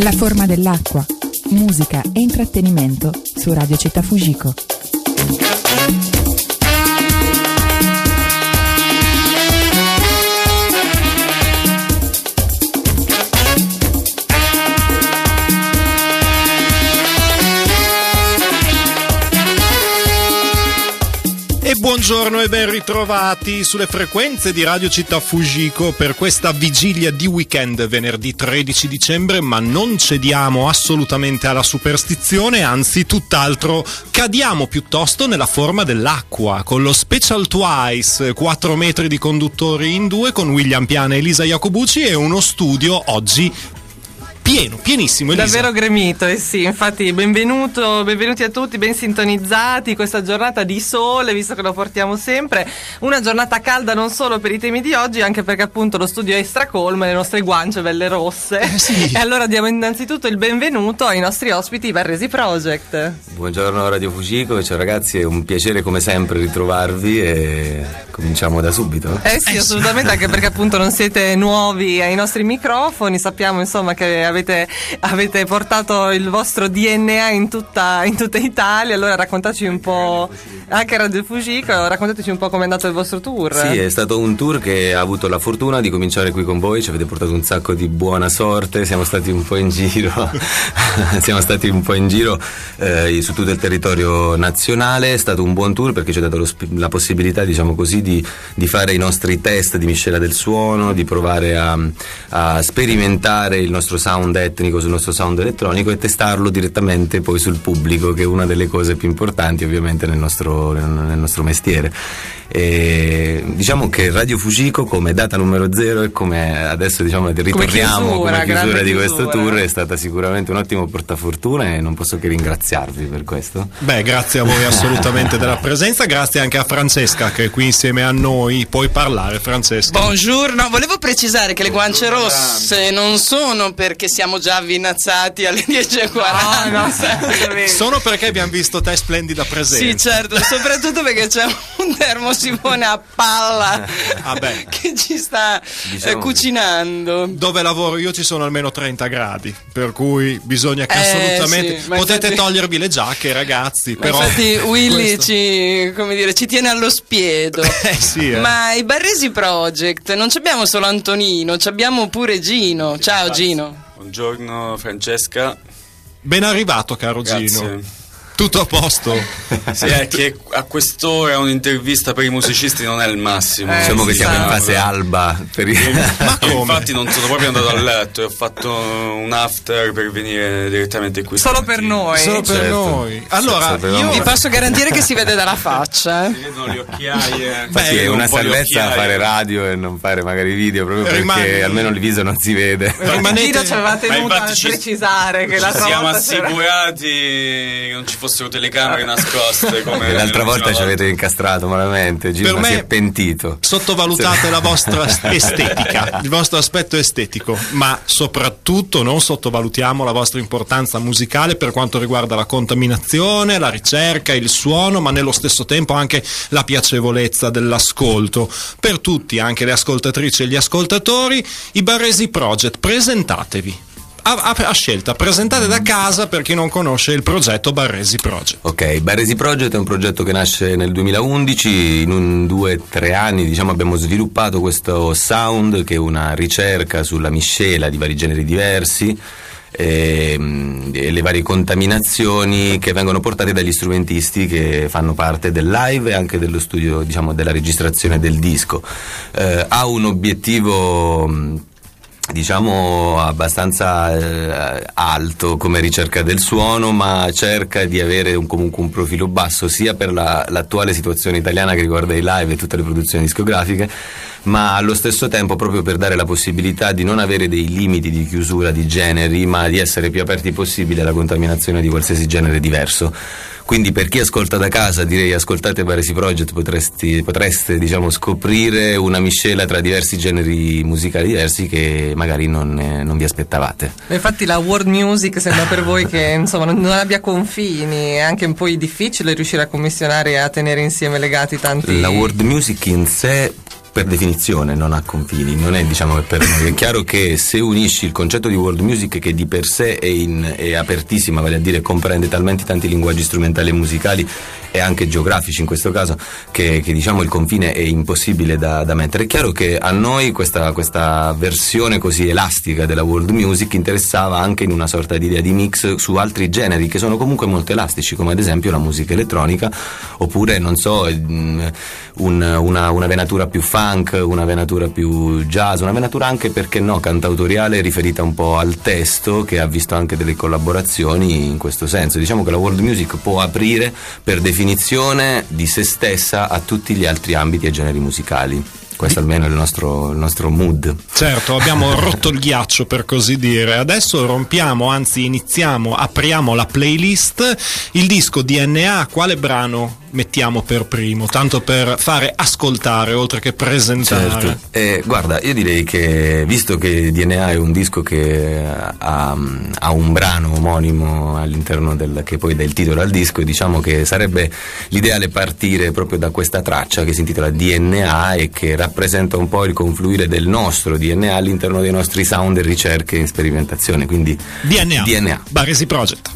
La forma dell'acqua, musica e intrattenimento su Radio Città Fujiko. Buongiorno e ben ritrovati sulle frequenze di Radio Città Fujiko per questa vigilia di weekend venerdì 13 dicembre, ma non cediamo assolutamente alla superstizione, anzi tutt'altro. Cadiamo piuttosto nella forma dell'acqua con lo Special Twice, 4 metri di conduttori in due con William Piana e Elisa Jacobucci e uno studio oggi pieno, pienissimo. Elisa. Davvero gremito, eh sì, infatti benvenuto, benvenuti a tutti, ben sintonizzati, questa giornata di sole, visto che lo portiamo sempre, una giornata calda non solo per i temi di oggi, anche perché appunto lo studio è stracolmo e le nostre guance belle rosse. Eh sì. E allora diamo innanzitutto il benvenuto ai nostri ospiti Barresi Project. Buongiorno Radio Fujiko, ciao ragazzi, è un piacere come sempre ritrovarvi e cominciamo da subito. Eh sì, assolutamente, anche perché appunto non siete nuovi ai nostri microfoni, sappiamo insomma che avete, avete portato il vostro DNA in tutta, in tutta Italia, allora raccontateci un po', anche Radio Fujiko, raccontateci un po' com'è andato il vostro tour. Sì, è stato un tour che ha avuto la fortuna di cominciare qui con voi, ci avete portato un sacco di buona sorte, siamo stati un po' in giro, siamo stati un po' in giro eh, su tutto il territorio nazionale, è stato un buon tour perché ci ha dato sp- la possibilità, diciamo così, di, di fare i nostri test di miscela del suono, di provare a, a sperimentare il nostro sound etnico sul nostro sound elettronico e testarlo direttamente poi sul pubblico, che è una delle cose più importanti ovviamente nel nostro, nel nostro mestiere. E diciamo che Radio Fujiko come data numero zero e come adesso diciamo ritorniamo come chiusura, chiusura, grande di questo chiusura. tour è stata sicuramente un ottimo portafortuna e non posso che ringraziarvi per questo. Beh, grazie a voi assolutamente della presenza, grazie anche a Francesca che è qui insieme a noi. Puoi parlare, Francesca. Buongiorno, volevo precisare che le guance rosse non sono perché siamo già avvinazzati alle 10.40. No, no. Sono perché abbiamo visto te splendida presenza. Sì, certo, soprattutto perché c'è un termosifone a palla Vabbè. che ci sta Diciamo- cucinando. Dove lavoro io ci sono almeno 30 gradi, per cui bisogna che Eh, assolutamente sì, potete infatti- togliervi le giacche, ragazzi. Ma però infatti Willy questo- ci, come dire, ci tiene allo spiedo. Eh sì, eh. Ma i Barresi Project non ci abbiamo solo Antonino, ci abbiamo pure Gino. Ciao Gino. Buongiorno Francesca. Ben arrivato, caro Gino. Tutto a posto? Sì, è che a quest'ora un'intervista per i musicisti non è il massimo. Eh, diciamo che siamo in fase alba per i- Ma come? Infatti non sono proprio andato a letto e ho fatto un after per venire direttamente qui. Solo per noi. Solo per Certo. noi. Allora. Vi io posso garantire che si vede dalla faccia. eh. Si vedono le occhiaie. Infatti Beh, è un una le salvezza fare radio e non fare magari video proprio Rimani- perché almeno il viso non si vede. rimanete ci aveva Ma tenuto a infatti ci- precisare che Ci l'altra siamo assicurati che non ci fossero telecamere nascoste come E l'altra volta ci avete incastrato malamente, Gino Per me- si è pentito. sottovalutate la vostra estetica, il vostro aspetto estetico, ma soprattutto non sottovalutiamo la vostra importanza musicale per quanto riguarda la contaminazione, la ricerca, il suono, ma nello stesso tempo anche la piacevolezza dell'ascolto. Per tutti, anche le ascoltatrici e gli ascoltatori, i Barresi Project, presentatevi. A, a- scelta, presentate da casa per chi non conosce il progetto Barresi Project. Ok, Barresi Project è un progetto che nasce nel 2011, in un due tre anni diciamo, abbiamo sviluppato questo sound che è una ricerca sulla miscela di vari generi diversi ehm, e le varie contaminazioni che vengono portate dagli strumentisti che fanno parte del live e anche dello studio diciamo, della registrazione del disco. Eh, ha un obiettivo... diciamo abbastanza eh, alto come ricerca del suono ma cerca di avere un- comunque un profilo basso sia per la- l'attuale situazione italiana che riguarda i live e tutte le produzioni discografiche ma allo stesso tempo proprio per dare la possibilità di non avere dei limiti di chiusura di generi ma di essere più aperti possibile alla contaminazione di qualsiasi genere diverso quindi per chi ascolta da casa direi ascoltate Baresi Project potresti, potreste diciamo, scoprire una miscela tra diversi generi musicali diversi che magari non, eh, non vi aspettavate. Infatti la world music sembra per voi che insomma non, non abbia confini, è anche un po' difficile riuscire a commissionare e a tenere insieme legati tanti La world music in sé per definizione non ha confini, non è diciamo per noi. È chiaro che se unisci il concetto di world music che di per sé è, in, è apertissima, vale a dire comprende talmente tanti linguaggi strumentali e musicali e anche geografici in questo caso, che, che diciamo il confine è impossibile da, da, mettere. È chiaro che a noi questa, questa versione così elastica della world music interessava anche in una sorta di idea di mix su altri generi che sono comunque molto elastici, come ad esempio la musica elettronica, oppure non so, un, una, una venatura più funk, una venatura più jazz, una venatura anche perché no, cantautoriale riferita un po' al testo che ha visto anche delle collaborazioni in questo senso. Diciamo che la world music può aprire per definizione di se stessa a tutti gli altri ambiti e generi musicali questo almeno è il nostro, il nostro, mood. Certo, abbiamo rotto il ghiaccio per così dire. Adesso rompiamo, anzi iniziamo, apriamo la playlist. Il disco DNA, quale brano mettiamo per primo, tanto per fare ascoltare oltre che presentare. Certo. Eh, guarda, io direi che visto che DNA è un disco che ha, ha un brano omonimo all'interno del, che poi dà il titolo al disco, diciamo che sarebbe l'ideale partire proprio da questa traccia che si intitola DNA e che rappresenta un po' il confluire del nostro DNA all'interno dei nostri sound e ricerche e sperimentazione. Quindi DNA, DNA. Baresi Project.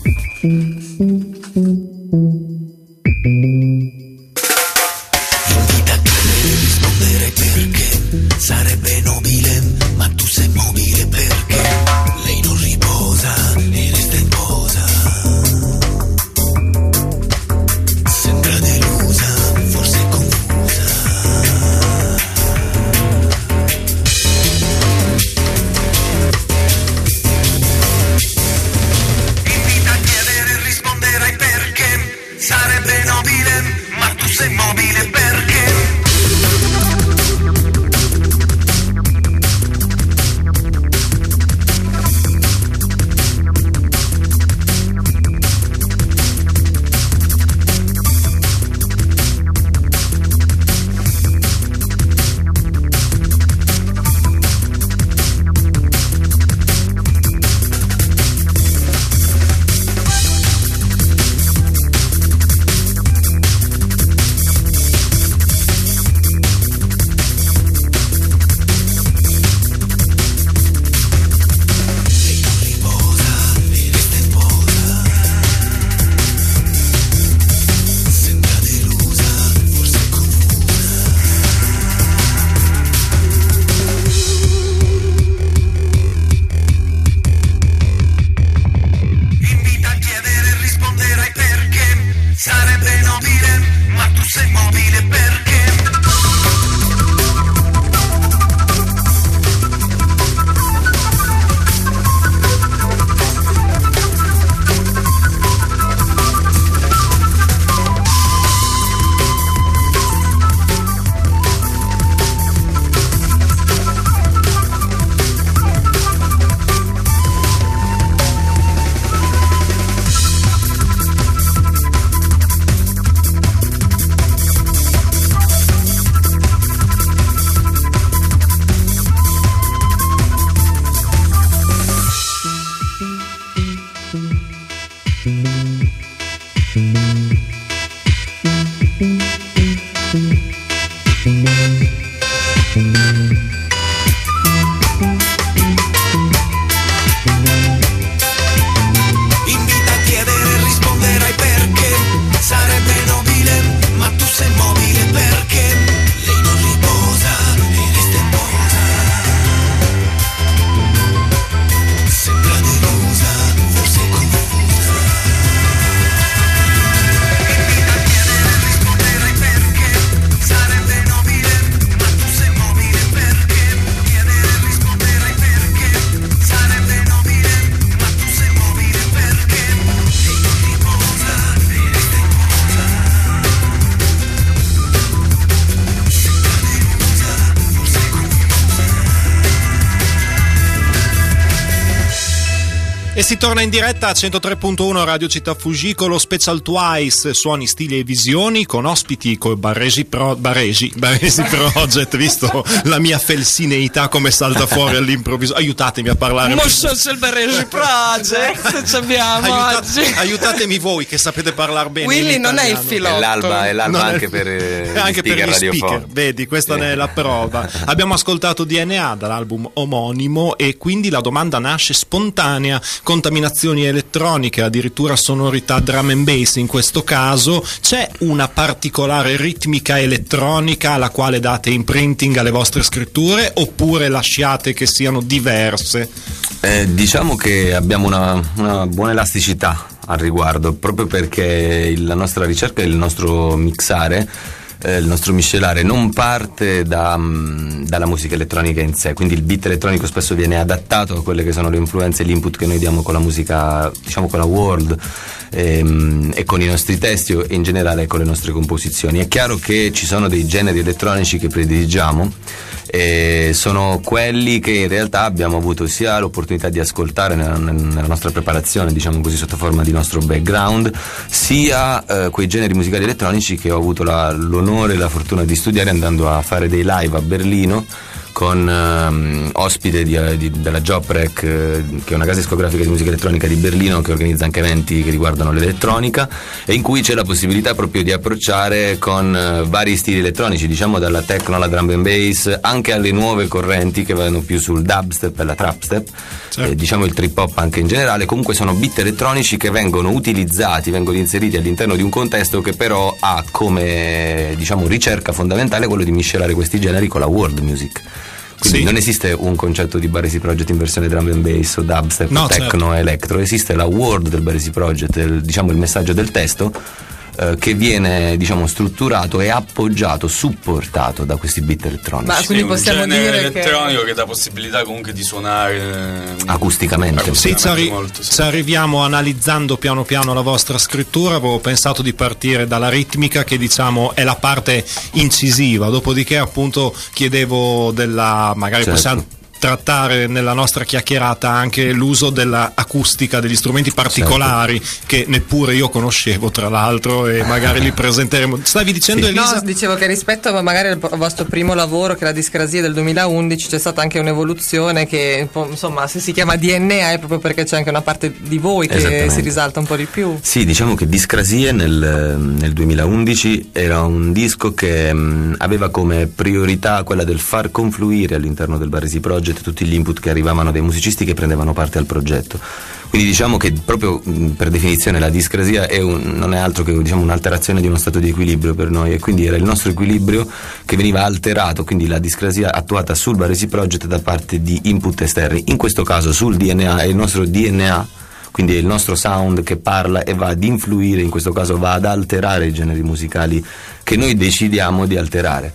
E si torna in diretta a 103.1 Radio Città Fuji con lo Special Twice, suoni, stili e visioni con ospiti con Baresi, Pro, Baresi, Baresi Project, visto la mia felsineità come salta fuori all'improvviso. Aiutatemi a parlare. Mosso il Baresi Project ci abbiamo Aiutate- oggi. aiutatemi voi che sapete parlare bene. Willy non è il filotto. È l'alba, è l'alba Non è- anche per, eh, anche gli per speaker gli speaker, vedi, questa ne è la prova. Abbiamo ascoltato DNA dall'album omonimo e quindi la domanda nasce spontanea, contaminazioni elettroniche, addirittura sonorità drum and bass in questo caso, c'è una particolare ritmica elettronica alla quale date imprinting alle vostre scritture oppure lasciate che siano diverse? Eh, diciamo che abbiamo una, una buona elasticità al riguardo, proprio perché la nostra ricerca e il nostro mixare, eh, il nostro miscelare non parte da, mm, dalla musica elettronica in sé, quindi il beat elettronico spesso viene adattato a quelle che sono le influenze e l'input che noi diamo con la musica, diciamo con la world ehm, e con i nostri testi e in generale con le nostre composizioni. È chiaro che ci sono dei generi elettronici che prediligiamo e sono quelli che in realtà abbiamo avuto sia l'opportunità di ascoltare nella, nella nostra preparazione, diciamo così, sotto forma di nostro background, sia eh, quei generi musicali elettronici che ho avuto la- l'onore e la fortuna di studiare andando a fare dei live a Berlino con ehm, ospite di- di- della Joprec, eh, che è una casa discografica di musica elettronica di Berlino che organizza anche eventi che riguardano l'elettronica e in cui c'è la possibilità proprio di approcciare con eh, vari stili elettronici, diciamo dalla techno alla drum and bass, anche alle nuove correnti che vanno più sul dubstep e la trapstep, eh, diciamo il trip hop anche in generale, comunque sono beat elettronici che vengono utilizzati, vengono inseriti all'interno di un contesto che però ha come diciamo ricerca fondamentale quello di miscelare questi generi con la world music. Quindi Sì. non esiste un concetto di Baresi Project in versione drum and bass o dubstep, No, techno certo. electro, esiste la world del Baresi Project, il- diciamo il messaggio del testo eh, che viene diciamo strutturato e appoggiato, supportato da questi beat elettronici. Ma quindi Sì, possiamo un genere dire che- elettronico che... dà possibilità comunque di suonare eh, Acusticamente. Sì, ci, arri- molto, sì. ci arriviamo analizzando piano piano la vostra scrittura. Avevo pensato di partire dalla ritmica, che diciamo è la parte incisiva. Dopodiché, appunto, chiedevo della. magari Certo. possiamo trattare nella nostra chiacchierata anche l'uso dell'acustica, degli strumenti particolari che neppure io conoscevo, tra l'altro, e magari li presenteremo. Stavi dicendo, Elisa? No, dicevo che rispetto magari al vostro primo lavoro, che è la discrasia del 2011, c'è stata anche un'evoluzione che, insomma, se si chiama DNA è proprio perché c'è anche una parte di voi che si risalta un po' di più. Sì, diciamo che Discrasie nel, nel 2011 era un disco che mh, aveva come priorità quella del far confluire all'interno del Baresi Project tutti gli input che arrivavano dai musicisti che prendevano parte al progetto. Quindi diciamo che proprio per definizione la discrasia è un- non è altro che diciamo, un'alterazione di uno stato di equilibrio per noi e quindi era il nostro equilibrio che veniva alterato, quindi la discrasia attuata sul Baresi Project da parte di input esterni, in questo caso sul DNA è il nostro DNA quindi è il nostro sound che parla e va ad influire, in questo caso va ad alterare i generi musicali che noi decidiamo di alterare.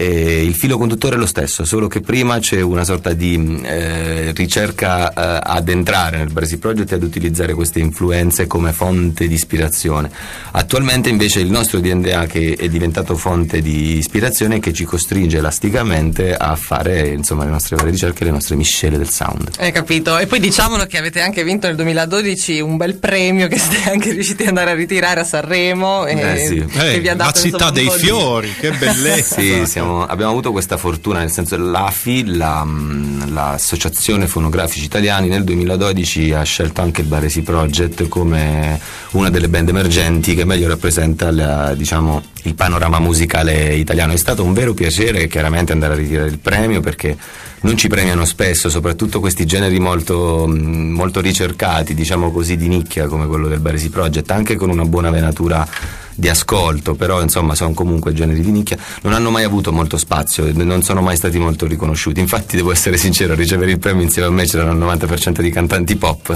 E il filo conduttore è lo stesso, solo che prima c'è una sorta di mh, eh, ricerca eh, ad entrare nel Brasi Project e ad utilizzare queste influenze come fonte di ispirazione. Attualmente invece il nostro DNA che è diventato fonte di ispirazione che ci costringe elasticamente a fare insomma, le nostre varie ricerche e le nostre miscele del sound. Hai capito? E poi diciamolo che avete anche vinto nel 2012 un bel premio che siete anche riusciti ad andare a ritirare a Sanremo. E Eh, sì. che Eh, vi ha la dato, città insomma, dei di- fiori, che bellezza! Sì, siamo- abbiamo avuto questa fortuna, nel senso l'AFI, la, mh, l'Associazione Fonografici Italiani, nel 2012 ha scelto anche il Baresi Project come una delle band emergenti che meglio rappresenta la- diciamo, il panorama musicale italiano. È stato un vero piacere chiaramente andare a ritirare il premio perché non ci premiano spesso, soprattutto questi generi molto, mh, molto ricercati, diciamo così, di nicchia come quello del Baresi Project, anche con una buona venatura di ascolto, però insomma sono comunque generi di nicchia, non hanno mai avuto molto spazio, e non sono mai stati molto riconosciuti. Infatti devo essere sincero, a ricevere il premio insieme a me c'erano il 90% di cantanti pop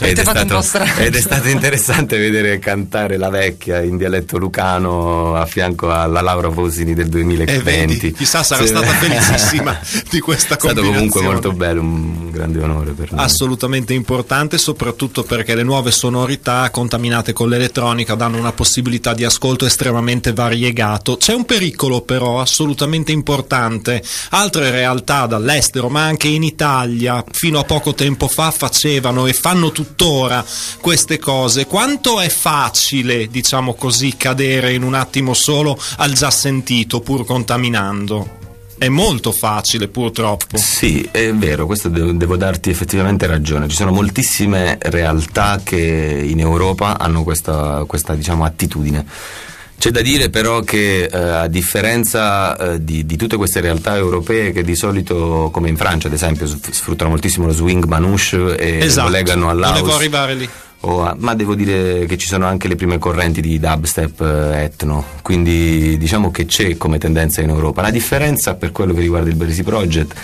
ed, Avete è stato, ed è stato interessante vedere cantare la vecchia in dialetto lucano a fianco alla Laura Fosini del E 2020. vedi, chissà sarà Sì. stata felicissima di questa È stato comunque molto bello, un grande onore per noi. assolutamente importante, soprattutto perché le nuove sonorità contaminate con l'elettronica danno una possibilità possibilità di ascolto estremamente variegato. C'è un pericolo però assolutamente importante. Altre realtà dall'estero, ma anche in Italia, fino a poco tempo fa facevano e fanno tuttora queste cose. Quanto è facile, diciamo così, cadere in un attimo solo al già sentito pur contaminando? È molto facile purtroppo. Sì, è vero, questo de- devo darti effettivamente ragione. Ci sono moltissime realtà che in Europa hanno questa, questa diciamo, attitudine. C'è da dire però che eh, a differenza eh, di, di tutte queste realtà europee che di solito, come in Francia ad esempio, sfruttano moltissimo lo swing manouche e esatto. lo legano all'house. Volevo arrivare lì. A- ma devo dire che ci sono anche le prime correnti di dubstep eh, etno, quindi diciamo che c'è come tendenza in Europa. La differenza per quello che riguarda il Berisi Project,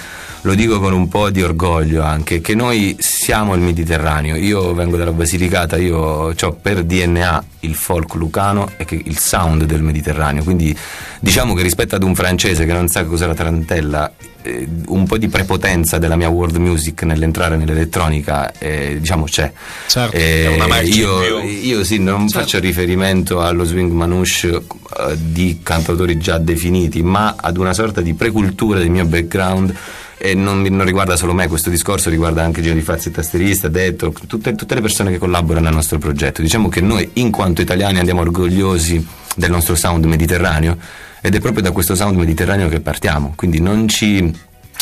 lo dico con un po' di orgoglio anche, che noi siamo il Mediterraneo, io vengo dalla Basilicata, io ho per DNA il folk lucano e il sound del Mediterraneo, quindi diciamo che rispetto ad un francese che non sa cos'è la tarantella, eh, un po' di prepotenza della mia world music nell'entrare nell'elettronica eh, diciamo c'è Certo. Eh, io, io sì, non faccio riferimento allo swing manouche eh, di cantautori già definiti, ma ad una sorta di precultura del mio background. E non, non riguarda solo me, questo discorso riguarda anche Gino Di Fazzi, tastierista, Detto, tutte, tutte le persone che collaborano al nostro progetto. Diciamo che noi, in quanto italiani, andiamo orgogliosi del nostro sound mediterraneo ed è proprio da questo sound mediterraneo che partiamo. Quindi non ci,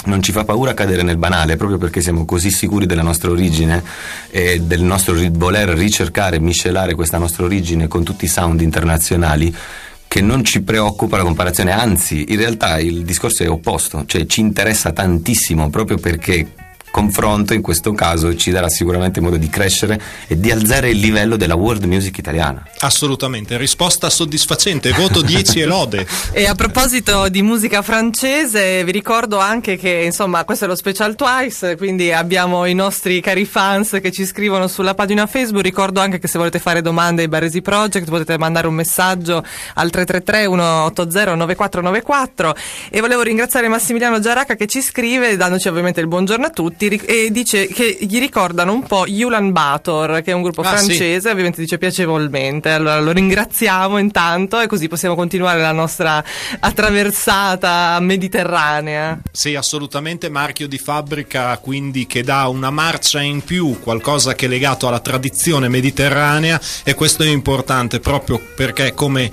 non ci fa paura cadere nel banale proprio perché siamo così sicuri della nostra origine e del nostro voler ricercare, miscelare questa nostra origine con tutti i sound internazionali che non ci preoccupa la comparazione, anzi in realtà il discorso è opposto, cioè ci interessa tantissimo proprio perché confronto in questo caso ci darà sicuramente modo di crescere e di alzare il livello della world music italiana. Assolutamente, risposta soddisfacente, voto 10 e lode. E a proposito di musica francese, vi ricordo anche che insomma questo è lo special Twice, quindi abbiamo i nostri cari fans che ci scrivono sulla pagina Facebook. Ricordo anche che se volete fare domande ai Baresi Project potete mandare un messaggio al 333 180 9494 e volevo ringraziare Massimiliano Giaraca che ci scrive dandoci ovviamente il buongiorno a tutti ric- e dice che gli ricordano un po' Ulan Bator che è un gruppo Ah, sì. francese, ovviamente dice piacevolmente. Allora lo ringraziamo intanto e così possiamo continuare la nostra attraversata mediterranea. Sì, assolutamente marchio di fabbrica, quindi che dà una marcia in più, qualcosa che è legato alla tradizione mediterranea e questo è importante proprio perché come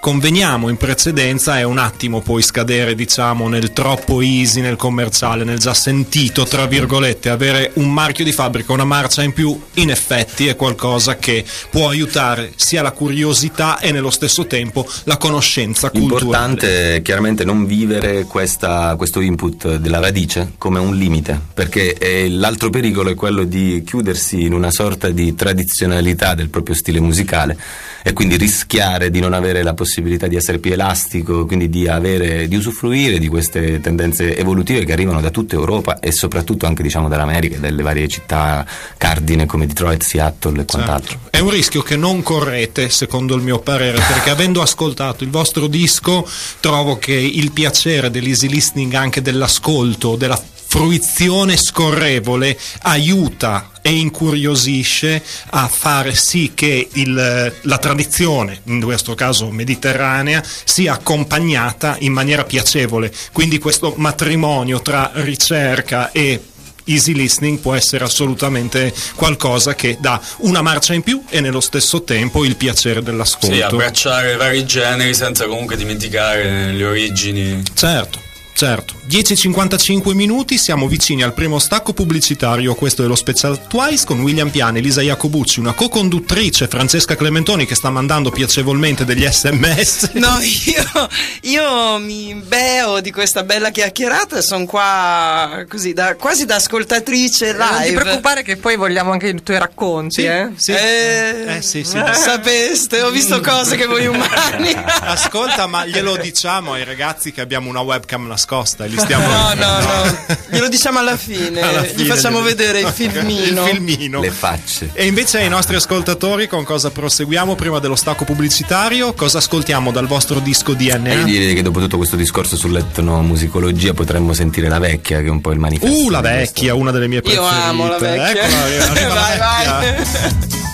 conveniamo in precedenza è un attimo poi scadere diciamo nel troppo easy, nel commerciale, nel già sentito tra virgolette, avere un marchio di fabbrica, una marcia in più in effetti è qualcosa che può aiutare sia la curiosità e nello stesso tempo la conoscenza culturale. L'importante è chiaramente non vivere questa- questo input della radice come un limite, perché eh, l'altro pericolo è quello di chiudersi in una sorta di tradizionalità del proprio stile musicale e quindi rischiare di non avere la possibilità di essere più elastico, quindi di, avere, di usufruire di queste tendenze evolutive che arrivano da tutta Europa e soprattutto anche diciamo dall'America e dalle varie città cardine come Detroit, Seattle e quant'altro. Certo. È un rischio che non correte, secondo il mio parere, perché avendo ascoltato il vostro disco, trovo che il piacere dell'easy listening, anche dell'ascolto, della fruizione scorrevole, aiuta e incuriosisce a fare sì che il- la tradizione, in questo caso mediterranea, sia accompagnata in maniera piacevole. Quindi questo matrimonio tra ricerca e easy listening può essere assolutamente qualcosa che dà una marcia in più e nello stesso tempo il piacere dell'ascolto. Sì, abbracciare vari generi senza comunque dimenticare le origini. Certo. Certo, 10.55 minuti, siamo vicini al primo stacco pubblicitario, questo è lo Special Twice con William Piani, Elisa Iacobucci, una co-conduttrice Francesca Clementoni che sta mandando piacevolmente degli sms. No, io, io mi beo di questa bella chiacchierata e sono qua così, da, quasi da ascoltatrice live. Non ti preoccupare che poi vogliamo anche i tuoi racconti, eh? sì. Eh, Eh, sì, sì. Sapeste, ho visto cose che voi umani. Ascolta, ma glielo diciamo ai ragazzi che abbiamo una webcam nascosta e li stiamo No, no, no. Glielo diciamo alla fine. Alla Gli fine facciamo glielo- vedere il filmino. Il filmino. Le facce. E invece ai nostri ascoltatori con cosa proseguiamo prima dello stacco pubblicitario? Cosa ascoltiamo dal vostro disco E io DNA? direi che dopo tutto questo discorso sull'etnomusicologia potremmo sentire la vecchia, che è un po' il manifesto. Uh, la vecchia, una delle mie Io preferite. amo la vecchia. Eccola, arriva vai, la vecchia. vai.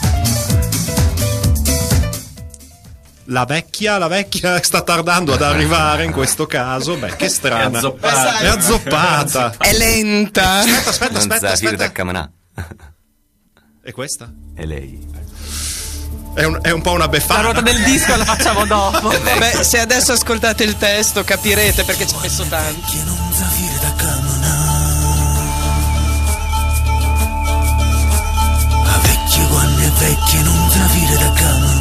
La vecchia, la vecchia sta tardando ad arrivare in questo caso. Beh, che strana. È azzoppata. È azzoppata. È lenta. Aspetta, aspetta, aspetta, aspetta. E questa? È lei. È un, è un po' una La befana. ruota del disco la facciamo dopo. Beh, se adesso ascoltate il testo capirete perché ci ho messo tanto. Vecchie guanne vecchie non zafire da camminare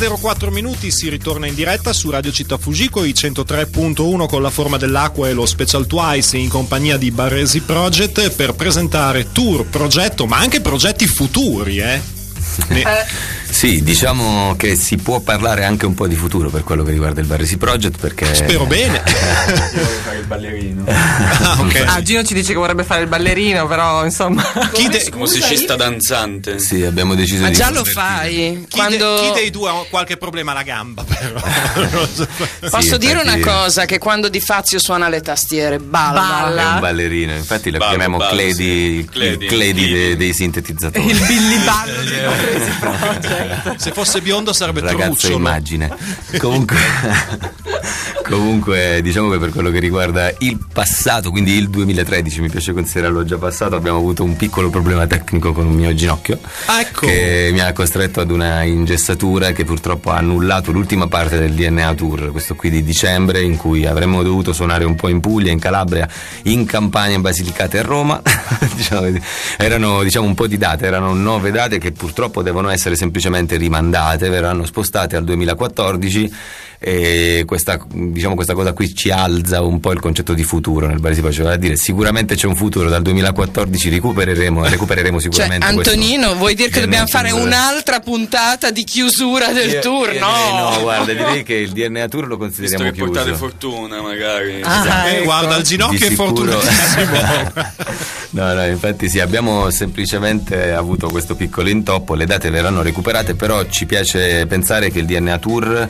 11.04 minuti si ritorna in diretta su Radio Città Fujiko, i 103.1 con la forma dell'acqua e lo Special Twice in compagnia di Baresi Project per presentare tour, progetto, ma anche progetti futuri, eh? Ne- Sì, diciamo che si può parlare anche un po' di futuro per quello che riguarda il Barresi Project perché... Spero bene. Ballerino. Ah, ok. Ah, Gino ci dice che vorrebbe fare il ballerino, però insomma. Chi, de- Musicista danzante. Sì, abbiamo deciso Ma di... già lo fai. chi Quando... de- chi dei due ha qualche problema alla gamba, però? So. Posso Sì, dire una cosa? Che quando Di Fazio suona le tastiere, balla. Balla. È un ballerino, infatti lo Ballo, chiamiamo ballo, Clady, sì. il. Clady dei, dei sintetizzatori. Il Billy Ballo di Baresi Project. Se fosse biondo sarebbe ragazzo trucciolo. immagine comunque, comunque diciamo che per quello che riguarda il passato quindi il 2013 mi piace considerarlo già passato abbiamo avuto un piccolo problema tecnico con un mio ginocchio Ah, ecco. che mi ha costretto ad una ingessatura che purtroppo ha annullato l'ultima parte del DNA Tour questo qui di dicembre in cui avremmo dovuto suonare un po' in Puglia, in Calabria in Campania, in Basilicata e a Roma Diciamo, erano diciamo un po' di date erano nove date che purtroppo devono essere semplicemente rimandate verranno spostate al 2014 e questa, diciamo, questa cosa qui ci alza un po' il concetto di futuro nel Baresi Pace, vale a dire sicuramente c'è un futuro dal 2014 recupereremo, recupereremo Cioè, sicuramente questo Antonino, vuoi dire che DNA dobbiamo fare un'altra puntata di chiusura del Io- tour? io no. no, guarda, direi che il DNA Tour lo Visto consideriamo che portate chiuso. fortuna, magari. Ah, Eh, ecco. guarda, il Di ginocchio è fortunatissimo. no, no, infatti sì, abbiamo semplicemente avuto questo piccolo intoppo, le date verranno recuperate, però ci piace pensare che il DNA Tour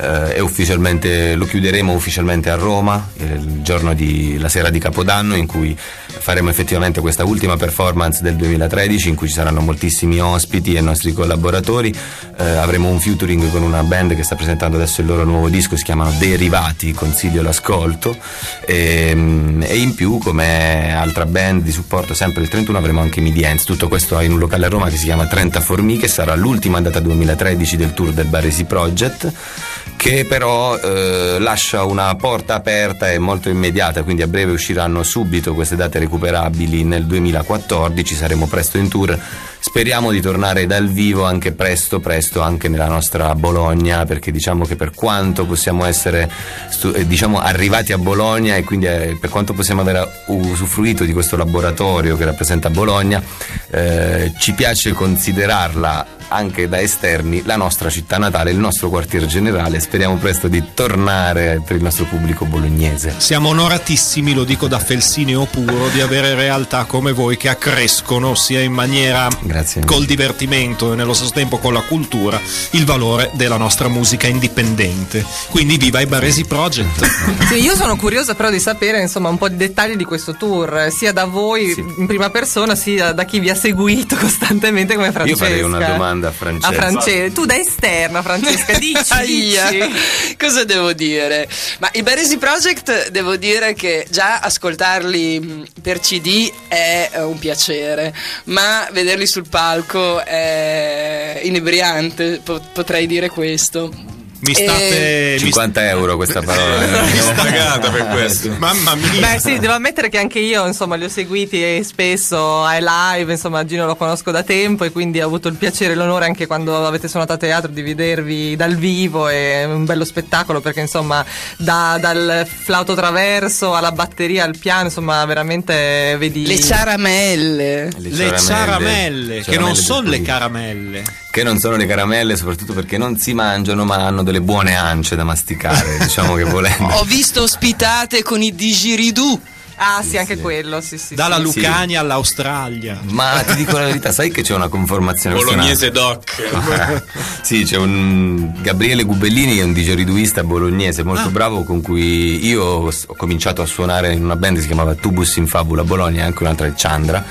eh, è ufficialmente, lo chiuderemo ufficialmente a Roma il giorno di, la sera di Capodanno in cui faremo effettivamente questa ultima performance del 2013 in cui ci saranno moltissimi ospiti e nostri collaboratori. Eh, avremo un featuring con una band che sta presentando adesso il loro nuovo disco si chiamano Derivati consiglio l'ascolto. E, e in più come altra band di supporto sempre il 31 avremo anche Midienz tutto questo in un locale a Roma che si chiama 30 Formiche sarà l'ultima data 2013 del tour del Baresi Project che però eh, lascia una porta aperta e molto immediata, quindi a breve usciranno subito queste date recuperabili nel 2014, saremo presto in tour. Speriamo di tornare dal vivo anche presto, presto anche nella nostra Bologna, perché diciamo che per quanto possiamo essere eh, diciamo, arrivati a Bologna e quindi eh, per quanto possiamo aver usufruito di questo laboratorio che rappresenta Bologna, eh, ci piace considerarla anche da esterni la nostra città natale, il nostro quartier generale. Speriamo presto di tornare per il nostro pubblico bolognese. Siamo onoratissimi, lo dico da felsineo puro, di avere realtà come voi che accrescono sia in maniera col divertimento e nello stesso tempo con la cultura il valore della nostra musica indipendente. Quindi viva i Baresi Project. Sì, io sono curiosa però di sapere insomma un po' di dettagli di questo tour, sia da voi in prima persona, sia da chi vi ha seguito costantemente come Io Francesca. farei una domanda a Francesca. A Francesca. Tu da esterna, Francesca, dici, dici. Cosa devo dire? Ma i Baresi Project devo dire che già ascoltarli per CD è eh, un piacere, ma vederli sul palco è inebriante, po- potrei dire questo. Mi state. mi 50 euro questa parola. Mi eh. sta pagata per questo. Mamma mia. Beh sì, devo ammettere che anche io insomma li ho seguiti spesso ai live, insomma Gino lo conosco da tempo e quindi ho avuto il piacere e l'onore anche quando avete suonato a teatro di vedervi dal vivo, è un bello spettacolo perché insomma da- dal flauto traverso alla batteria al piano insomma veramente vedi... Le ciaramelle. Le ciaramelle, che non Ciaramelle sono le caramelle. Che non sono le caramelle, soprattutto perché non si mangiano, ma hanno delle buone ance da masticare. diciamo che volendo. Ho visto ospitate con i digiridù. Ah sì, anche quello, sì sì. Dalla sì. Lucania all'Australia. Ma ti dico la verità, sai che c'è una conformazione Bolognese doc. sì, c'è un Gabriele Gubellini che è un digeriduista bolognese molto bravo con cui io ho cominciato a suonare in una band che si chiamava Tubus in Fabula a Bologna anche un'altra è Chandra.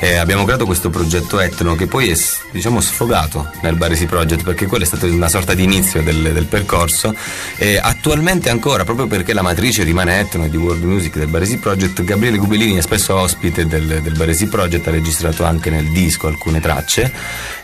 E abbiamo creato questo progetto etno che poi è diciamo sfogato nel Baresi Project perché quello è stato una sorta di inizio del, del percorso. E attualmente ancora proprio perché la matrice rimane etno di world music del Baresi Project Gabriele Gubellini è spesso ospite del, del Baresi Project ha registrato anche nel disco alcune tracce.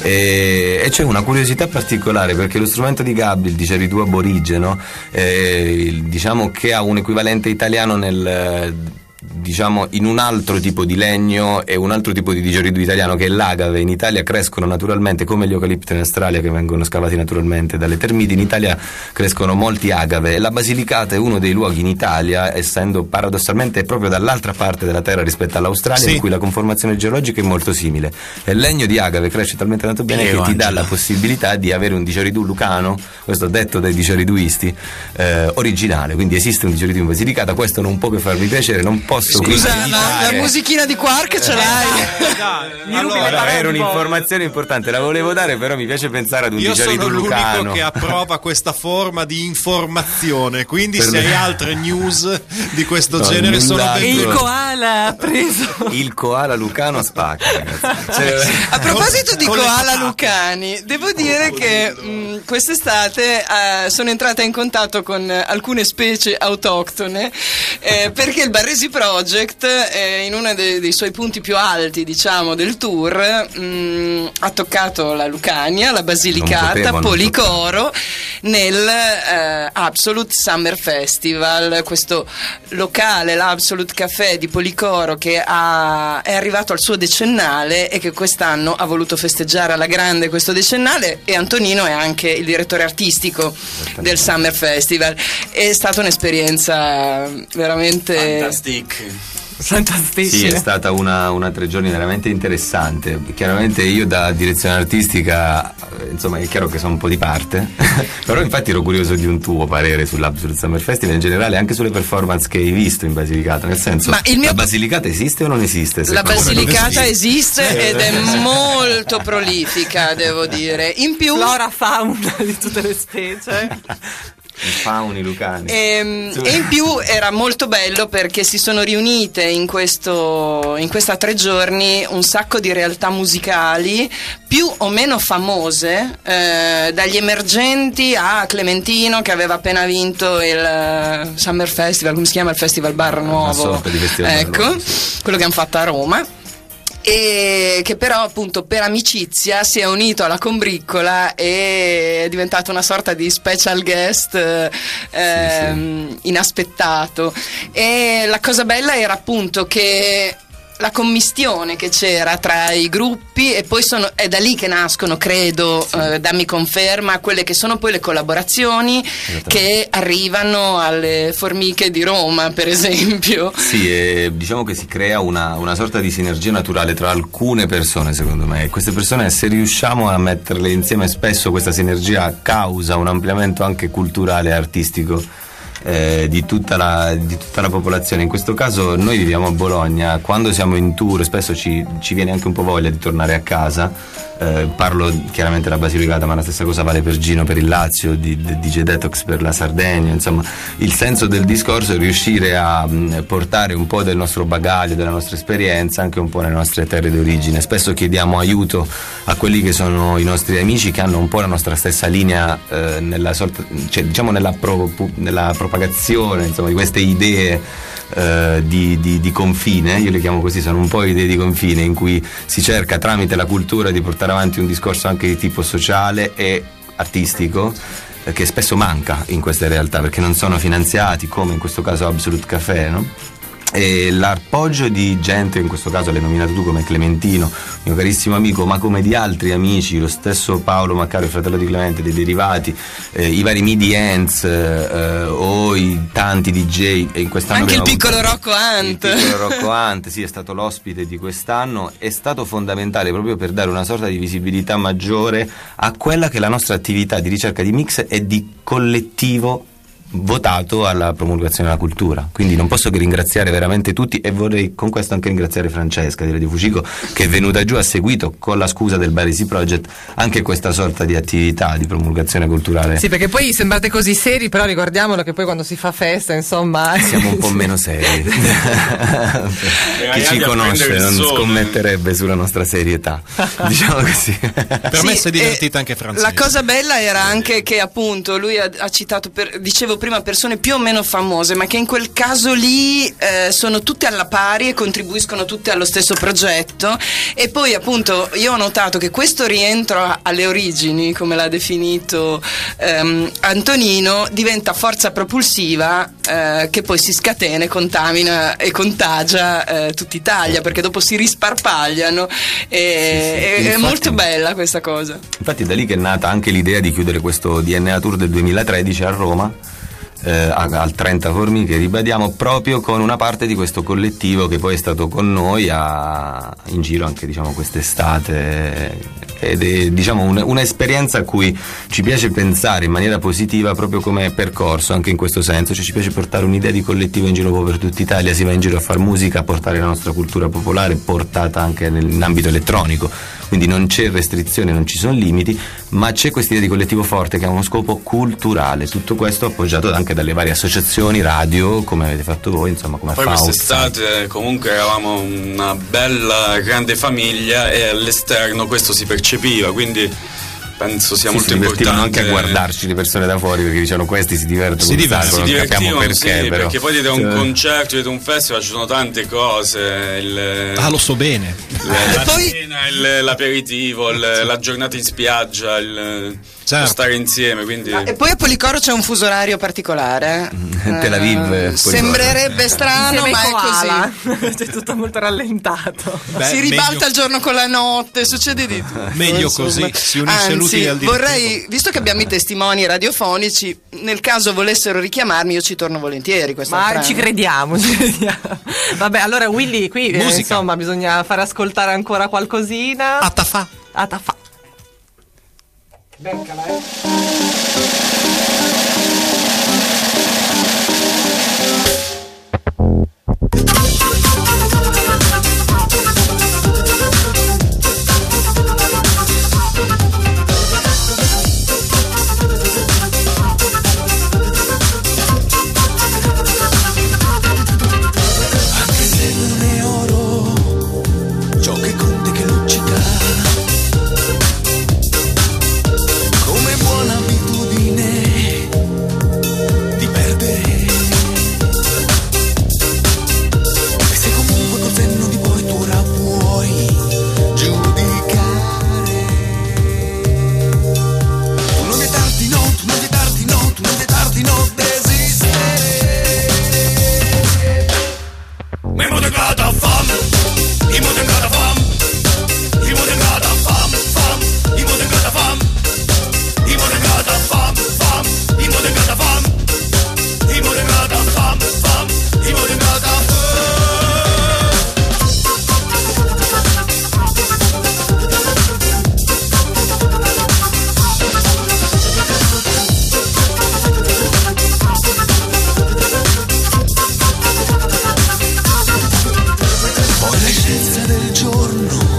E, e c'è una curiosità particolare perché lo strumento di Gabri il didgeridoo aborigeno eh, diciamo che ha un equivalente italiano nel diciamo in un altro tipo di legno e un altro tipo di digerido italiano che è l'agave. In Italia crescono naturalmente come gli eucalipti in Australia che vengono scavati naturalmente dalle termiti, in Italia crescono molti agave. La Basilicata è uno dei luoghi in Italia, essendo paradossalmente proprio dall'altra parte della terra rispetto all'Australia, Sì. in cui la conformazione geologica è molto simile. E il legno di agave cresce talmente tanto bene Vero, che ti dà la possibilità di avere un digeridù lucano, questo detto dai digeriduisti, eh, originale. Quindi esiste un digeridù in Basilicata, questo non può che farvi piacere, non posso Scusa, la, la musichina di Quark ce l'hai? allora, No, era un'informazione importante, la volevo dare, però mi piace pensare ad un io digeridù sono l'unico lucano. che approva questa forma di informazione, quindi Per se me- hai altre news di questo No, genere sono null'altro. E il benvenute. koala ha preso. Il koala lucano spacca. Cioè, A proposito di koala lucani, devo dire che mh, quest'estate eh, sono entrata in contatto con eh, alcune specie autoctone eh, perché il Barresi Project eh, in uno dei, dei suoi punti più alti diciamo del tour mh, ha toccato la Lucania, la Basilicata, potevo Policoro nel eh, Absolute Summer Festival, questo locale, l'Absolute Café di Policoro che ha- è arrivato al suo decennale e che quest'anno ha voluto festeggiare alla grande questo decennale e Antonino è anche il direttore artistico del Summer Festival. È stata un'esperienza veramente... Fantastic. Fantastico. Sì, è stata una, una tre giorni veramente interessante. Chiaramente io da direzione artistica, eh, insomma, è chiaro che sono un po' di parte, però infatti ero curioso di un tuo parere sull'Absolute Summer Festival in generale, anche sulle performance che hai visto in Basilicata, nel senso, Ma il mio- la Basilicata esiste o non esiste? La? Basilicata esiste ed è molto prolifica, devo dire. In più, Flora fauna di tutte le specie. I fauni lucani. Ehm, E, in più era molto bello perché si sono riunite in, questo, in questa tre giorni un sacco di realtà musicali più o meno famose, eh, dagli emergenti a Clementino che aveva appena vinto il eh, Summer Festival, come si chiama il Festival Bar Nuovo? sorta di Festival ecco, quello che hanno fatto a Roma e che però appunto per amicizia si è unito alla combriccola e è diventato una sorta di special guest eh, ehm, inaspettato. E la cosa bella era appunto che la commistione che c'era tra i gruppi e poi sono, è da lì che nascono, credo, eh, dammi conferma, quelle che sono poi le collaborazioni che arrivano alle formiche di Roma, per esempio. Sì, e diciamo che si crea una, una sorta di sinergia naturale tra alcune persone, secondo me. E queste persone, se riusciamo a metterle insieme, spesso questa sinergia causa un ampliamento anche culturale e artistico. Eh, di, tutta la, di tutta la popolazione. In questo caso noi viviamo a Bologna, quando siamo in tour spesso ci, ci viene anche un po' voglia di tornare a casa. Eh, parlo chiaramente della Basilicata, ma la stessa cosa vale per Gino per il Lazio, di, di DJ Detox per la Sardegna. Insomma, il senso del discorso è riuscire a mh, portare un po' del nostro bagaglio, della nostra esperienza anche un po' nelle nostre terre d'origine. Spesso chiediamo aiuto a quelli che sono i nostri amici che hanno un po' la nostra stessa linea eh, nella, sorta, cioè, diciamo nella, pro- nella propagazione insomma, di queste idee eh, di, di- di confine, io le chiamo così, sono un po' idee di confine in cui si cerca tramite la cultura di portare avanti un discorso anche di tipo sociale e artistico eh, che spesso manca in queste realtà perché non sono finanziati come in questo caso Absolute Café, no? E l'appoggio di gente, in questo caso l'hai nominato tu come Clementino, mio carissimo amico, ma come di altri amici, lo stesso Paolo Maccaro, il fratello di Clemente, dei derivati, eh, i vari midi ends eh, o i tanti DJ. E in quest'anno Anche il piccolo avuto- Rocco Hunt. Il piccolo Rocco Hunt, sì, è stato l'ospite di quest'anno, è stato fondamentale proprio per dare una sorta di visibilità maggiore a quella che è la nostra attività di ricerca di mix e di collettivo votato alla promulgazione della cultura. Quindi non posso che ringraziare veramente tutti e vorrei con questo anche ringraziare Francesca di Radio Fucico che è venuta giù, ha seguito con la scusa del Baresi Project anche questa sorta di attività di promulgazione culturale. Sì, perché poi sembrate così seri, però ricordiamolo che poi quando si fa festa, insomma. Siamo un po' meno seri. Chi ci conosce non scommetterebbe sulla nostra serietà. diciamo così. Per me Sì, si è divertita anche Francesca. La cosa bella era anche che appunto lui ha, ha citato, per- dicevo prima persone più o meno famose, ma che in quel caso lì eh, sono tutte alla pari e contribuiscono tutte allo stesso progetto. E poi appunto io ho notato che questo rientro alle origini, come l'ha definito ehm, Antonino, diventa forza propulsiva eh, che poi si scatena, e contamina e contagia eh, tutta Italia, perché dopo si risparpagliano. E, e- è Infatti- molto bella questa cosa. Infatti è da lì che è nata anche l'idea di chiudere questo DNA Tour del 2013 a Roma, eh, al 30 Formi, che ribadiamo proprio con una parte di questo collettivo che poi è stato con noi a- in giro anche diciamo, quest'estate. Ed è diciamo, un- un'esperienza a cui ci piace pensare in maniera positiva proprio come percorso, anche in questo senso, cioè ci piace portare un'idea di collettivo in giro per tutta Italia, si va in giro a fare musica, a portare la nostra cultura popolare portata anche nel- in ambito elettronico, quindi non c'è restrizione, non ci sono limiti, ma c'è questa idea di collettivo forte che ha uno scopo culturale, tutto questo appoggiato anche dalle varie associazioni, radio, come avete fatto voi, insomma come Poi Faust. quest'estate comunque eravamo una bella grande famiglia e all'esterno questo si percepiva, quindi penso sia Sì, molto si importante. anche a guardarci le persone da fuori perché dicevano questi si divertono Si un divertono, Si non divertivano, perché sì, perché poi dietro un Cioè, concerto, dietro un festival ci sono tante cose, il, Ah, lo so bene. la, la poi- cena, il- l'aperitivo, il- la giornata in spiaggia, il, Certo. stare insieme, quindi Ah, E poi a Policoro c'è un fuso orario particolare. Mm, Tel Aviv, Eh, sembrerebbe strano, ma è così. C'è tutto molto rallentato. Beh, si ribalta meglio- il giorno con la notte, succede di tutto. Meglio così, si unisce Anzi, l'utile al vorrei, visto che abbiamo i testimoni radiofonici, nel caso volessero richiamarmi, io ci torno volentieri. Ma ci crediamo, ci crediamo. Vabbè, allora Willy, qui eh, insomma bisogna fare ascoltare ancora qualcosina. Atafà. Atafà. Anche giorno.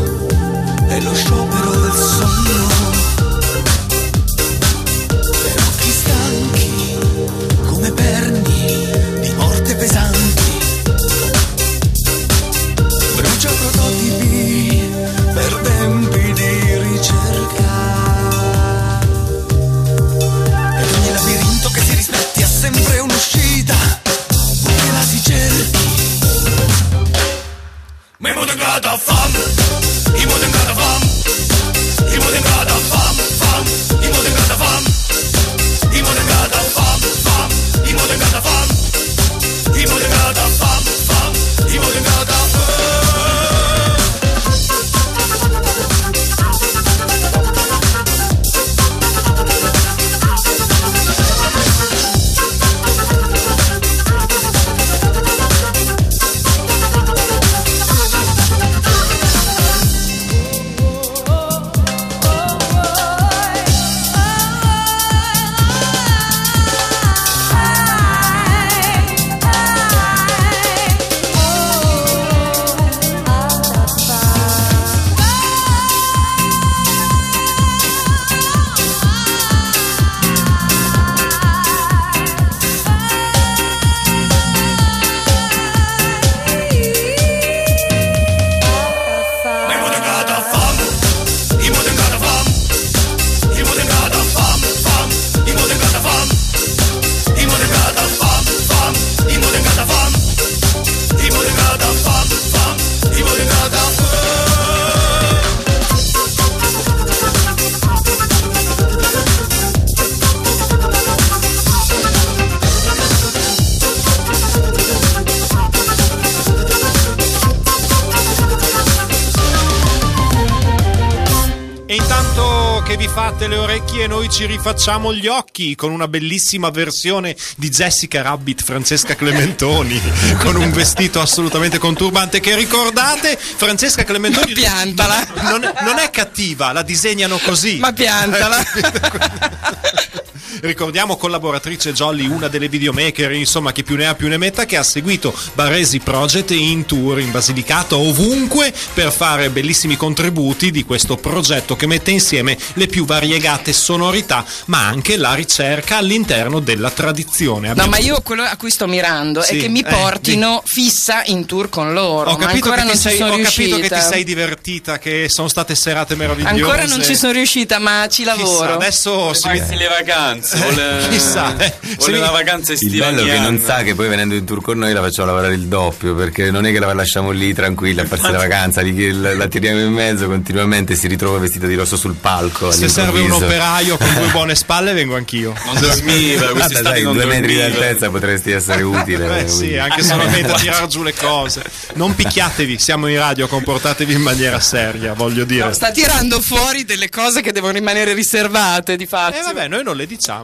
Ci rifacciamo gli occhi con una bellissima versione di Jessica Rabbit Francesca Clementoni con un vestito assolutamente conturbante che ricordate Francesca Clementoni Ma piantala. non, non è cattiva la disegnano così Ma piantala. Ricordiamo collaboratrice Jolly, una delle videomaker, insomma, che più ne ha più ne metta, che ha seguito Baresi Project in tour in Basilicata, ovunque, per fare bellissimi contributi di questo progetto che mette insieme le più variegate sonorità, ma anche la ricerca all'interno della tradizione. No, Abbiamo- ma io quello a cui sto mirando Sì, è che mi eh, portino fissa in tour con loro. Ho capito, che non ti, ci sei, sono ho capito che ti sei divertita, che sono state serate meravigliose. Ancora non ci sono riuscita, ma ci Chissà, lavoro. adesso si le vacanze, vuole, Chissà, eh. Vuole mi- una vacanza Il estiva bello è ogni che non sa che poi venendo in tour con noi la facciamo lavorare il doppio, perché non è che la lasciamo lì tranquilla a farsi la vacanza, lì la, la tiriamo in mezzo continuamente, si ritrova vestita di rosso sul palco. Se serve un operaio con due buone spalle, vengo anch'io. Non dormiva, Guarda, quest'estate sai, non due metri di dormiva. altezza potresti essere utile. Eh sì, anche solamente a tirare giù le cose. Non picchiatevi, siamo in radio, comportatevi in maniera seria, voglio dire. Sta tirando fuori delle cose che devono rimanere riservate, di fatto. E vabbè, noi non le diciamo.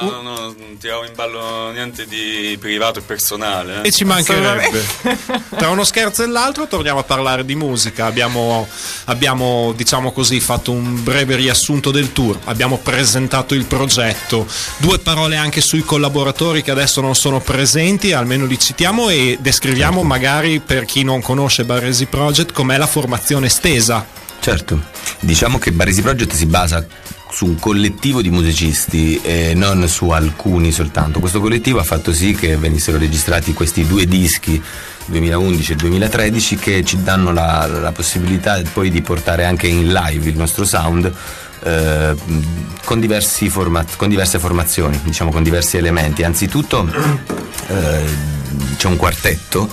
No, no, no, non tiravo in ballo niente di privato e personale. eh. E ci mancherebbe. Tra uno scherzo e l'altro torniamo a parlare di musica. Abbiamo, abbiamo, diciamo così, fatto un breve riassunto del tour. Abbiamo presentato il progetto. Due parole anche sui collaboratori che adesso non sono presenti, almeno li citiamo e descriviamo magari per chi non conosce Barresi Project com'è la formazione estesa. Certo, diciamo che Baresi Project si basa su un collettivo di musicisti e non su alcuni soltanto. Questo collettivo ha fatto sì che venissero registrati questi due dischi 2011 e 2013 che ci danno la, la possibilità poi di portare anche in live il nostro sound eh, con, format- con diverse formazioni, diciamo con diversi elementi. Anzitutto eh, c'è un quartetto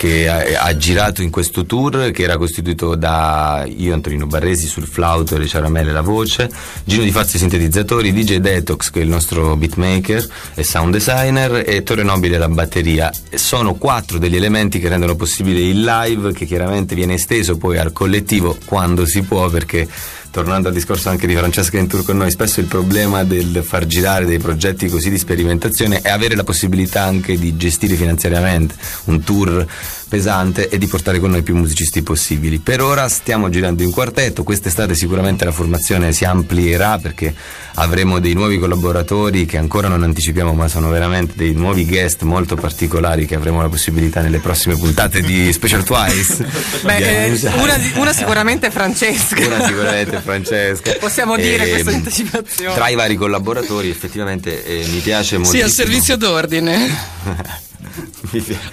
che ha, girato in questo tour che era costituito da io Antonino Barresi sul flauto, le ciaramelle la voce, Gino Di Fazio sintetizzatori, DJ Detox che è il nostro beatmaker e sound designer e Torre Nobile alla batteria. Sono quattro degli elementi che rendono possibile il live che chiaramente viene esteso poi al collettivo quando si può perché tornando al discorso anche di Francesca in tour con noi, spesso il problema del far girare dei progetti così di sperimentazione è avere la possibilità anche di gestire finanziariamente un tour pesante e di portare con noi più musicisti possibili. Per ora stiamo girando in quartetto, quest'estate sicuramente la formazione si amplierà perché avremo dei nuovi collaboratori che ancora non anticipiamo ma sono veramente dei nuovi guest molto particolari che avremo la possibilità nelle prossime puntate di Special Twice. Beh, eh, una, una sicuramente è Francesca. Una sicuramente Francesca. Possiamo dire Ehm, questa anticipazione. Tra i vari collaboratori effettivamente eh, mi piace molto. Sì, al servizio d'ordine.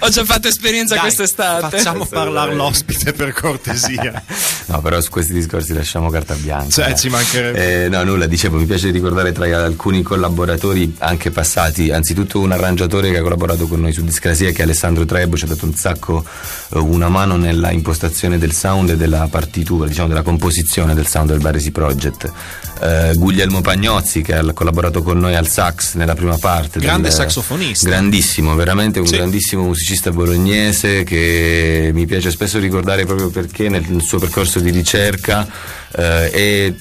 Ho già fatto esperienza Dai, quest'estate. Facciamo parlare l'ospite per cortesia. No, però su questi discorsi lasciamo carta bianca. Cioè, eh. ci mancherebbe. Eh, no, nulla, dicevo, mi piace ricordare tra alcuni collaboratori anche passati, anzitutto un arrangiatore che ha collaborato con noi su Discrasia che è Alessandro Trebo, ci ha dato un sacco eh, una mano nella impostazione del sound e della partitura, diciamo della composizione del sound del Baresi Project. Eh, Guglielmo Pagnozzi che ha collaborato con noi al sax nella prima parte. Grande del- saxofonista. Grandissimo, veramente un Sì. grandissimo musicista bolognese che mi piace spesso ricordare proprio perché nel, suo percorso di ricerca eh, è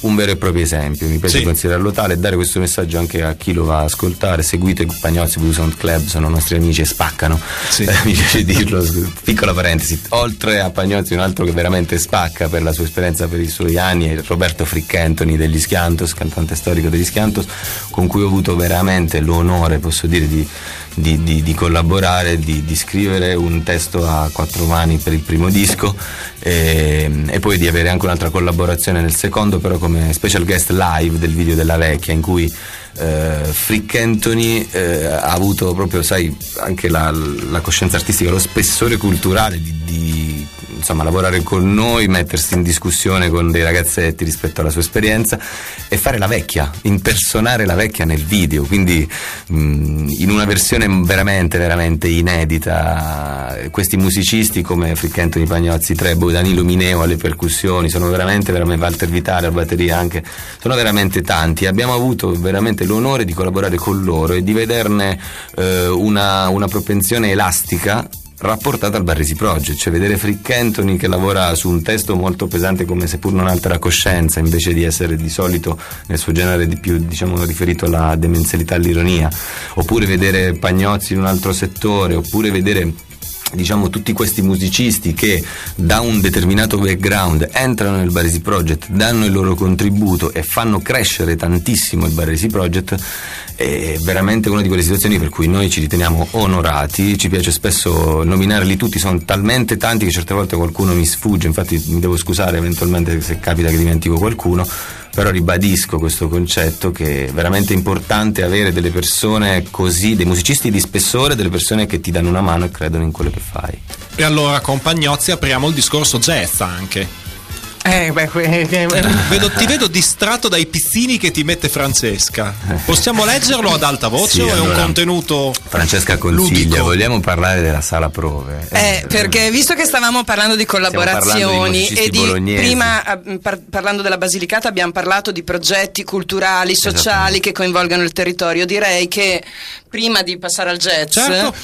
un vero e proprio esempio, mi piace Sì. considerarlo tale e dare questo messaggio anche a chi lo va a ascoltare. Seguite Pagnozzi Blue Sound Club, sono nostri amici e spaccano. Sì. Eh, mi piace dirlo, piccola parentesi. Oltre a Pagnozzi, un altro che veramente spacca per la sua esperienza, per i suoi anni, è Roberto Friccantoni degli Schiantos, cantante storico degli Schiantos, con cui ho avuto veramente l'onore, posso dire, di, di- di- di collaborare, di, di scrivere un testo a quattro mani per il primo disco e, e poi di avere anche un'altra collaborazione nel secondo, però come special guest live del video della vecchia, in cui eh, Frick Anthony eh, ha avuto proprio, sai, anche la, la coscienza artistica, lo spessore culturale di, insomma, lavorare con noi, mettersi in discussione con dei ragazzetti rispetto alla sua esperienza e fare la vecchia, impersonare la vecchia nel video, quindi mh, in una versione veramente, veramente inedita. Questi musicisti come Frick Anthony Pagnozzi, Trebo, Danilo Mineo alle percussioni, sono veramente, veramente Walter Vitale alla batteria anche, sono veramente tanti. Abbiamo avuto veramente l'onore di collaborare con loro e di vederne eh, una, una propensione elastica rapportata al Barresi Project, cioè vedere Frick Anthony che lavora su un testo molto pesante come seppur non altera coscienza, invece di essere di solito nel suo genere di più diciamo, riferito alla demenzialità, all'ironia, oppure vedere Pagnozzi in un altro settore, oppure vedere diciamo tutti questi musicisti che da un determinato background entrano nel Baresi Project, danno il loro contributo e fanno crescere tantissimo il Baresi Project è veramente una di quelle situazioni per cui noi ci riteniamo onorati, ci piace spesso nominarli tutti, sono talmente tanti che certe volte qualcuno mi sfugge, infatti mi devo scusare eventualmente se capita che dimentico qualcuno, però ribadisco questo concetto che è veramente importante avere delle persone così, dei musicisti di spessore, delle persone che ti danno una mano e credono in quello che fai. E allora con Pagnozzi apriamo il discorso jazz anche. Eh, beh, que- que- Vedo- ti vedo distratto dai pizzini che ti mette Francesca. Possiamo leggerlo ad alta voce Sì, o è un allora, contenuto Francesca consiglia, ludico? vogliamo parlare della sala prove? Eh, perché visto che stavamo parlando di parlando di collaborazioni musicisti e di bolognesi. prima eh, par- parlando della Basilicata abbiamo parlato di progetti culturali, sociali Esattamente. che coinvolgano il territorio, direi che prima di passare al jazz Certo.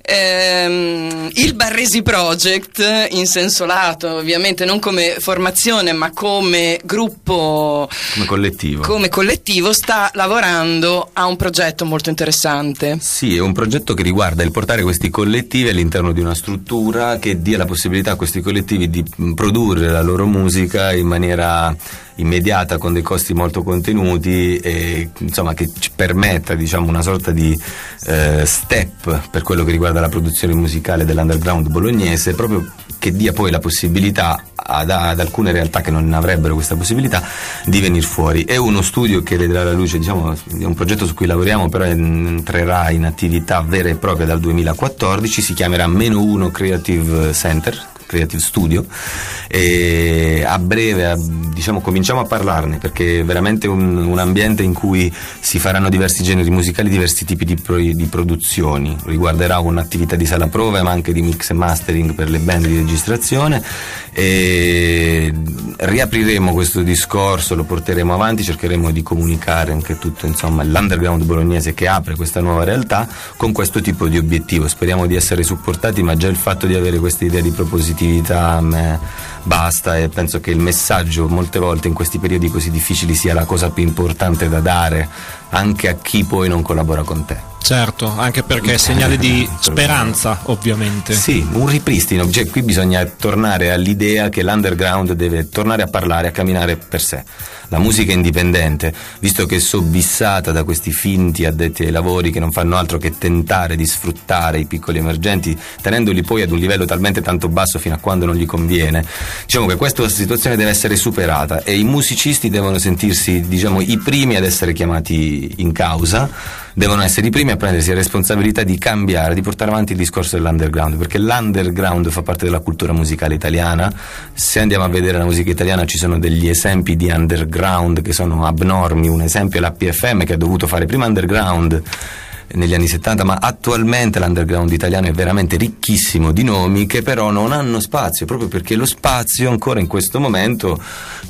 ehm, il Barresi Project in senso lato, ovviamente non come formazione ma come gruppo Come collettivo. come collettivo sta lavorando a un progetto molto interessante. Sì, è un progetto che riguarda il portare questi collettivi all'interno di una struttura che dia la possibilità a questi collettivi di produrre la loro musica in maniera immediata con dei costi molto contenuti e insomma che ci permetta diciamo una sorta di eh, step per quello che riguarda la produzione musicale dell'underground bolognese proprio che dia poi la possibilità ad, ad alcune realtà che non avrebbero questa possibilità di venire fuori. È uno studio che vedrà la luce, diciamo, è un progetto su cui lavoriamo, però entrerà in attività vera e propria dal 2014, si chiamerà Meno 1 Creative Center. Creative Studio e a breve diciamo, cominciamo a parlarne perché è veramente un, un ambiente in cui si faranno diversi generi musicali, diversi tipi di, pro- di produzioni riguarderà un'attività di sala prove ma anche di mix e mastering per le band di registrazione e riapriremo questo discorso, lo porteremo avanti, cercheremo di comunicare anche tutto insomma l'underground bolognese che apre questa nuova realtà con questo tipo di obiettivo. Speriamo di essere supportati, ma già il fatto di avere questa idea di propositività a me basta e penso che il messaggio molte volte in questi periodi così difficili sia la cosa più importante da dare anche a chi poi non collabora con te. Certo, anche perché è segnale di speranza, ovviamente. Sì, un ripristino, cioè, qui bisogna tornare all'idea che l'underground deve tornare a parlare, a camminare per sé. La musica indipendente, visto che è sobissata da questi finti addetti ai lavori che non fanno altro che tentare di sfruttare i piccoli emergenti, tenendoli poi ad un livello talmente tanto basso fino a quando non gli conviene, diciamo che questa situazione deve essere superata e i musicisti devono sentirsi, diciamo, i primi ad essere chiamati in causa devono essere i primi a prendersi la responsabilità di cambiare, di portare avanti il discorso dell'underground, perché l'underground fa parte della cultura musicale italiana. Se andiamo a vedere la musica italiana ci sono degli esempi di underground che sono abnormi, un esempio è la PFM che ha dovuto fare prima underground negli anni 70, ma attualmente l'underground italiano è veramente ricchissimo di nomi che però non hanno spazio, proprio perché lo spazio ancora in questo momento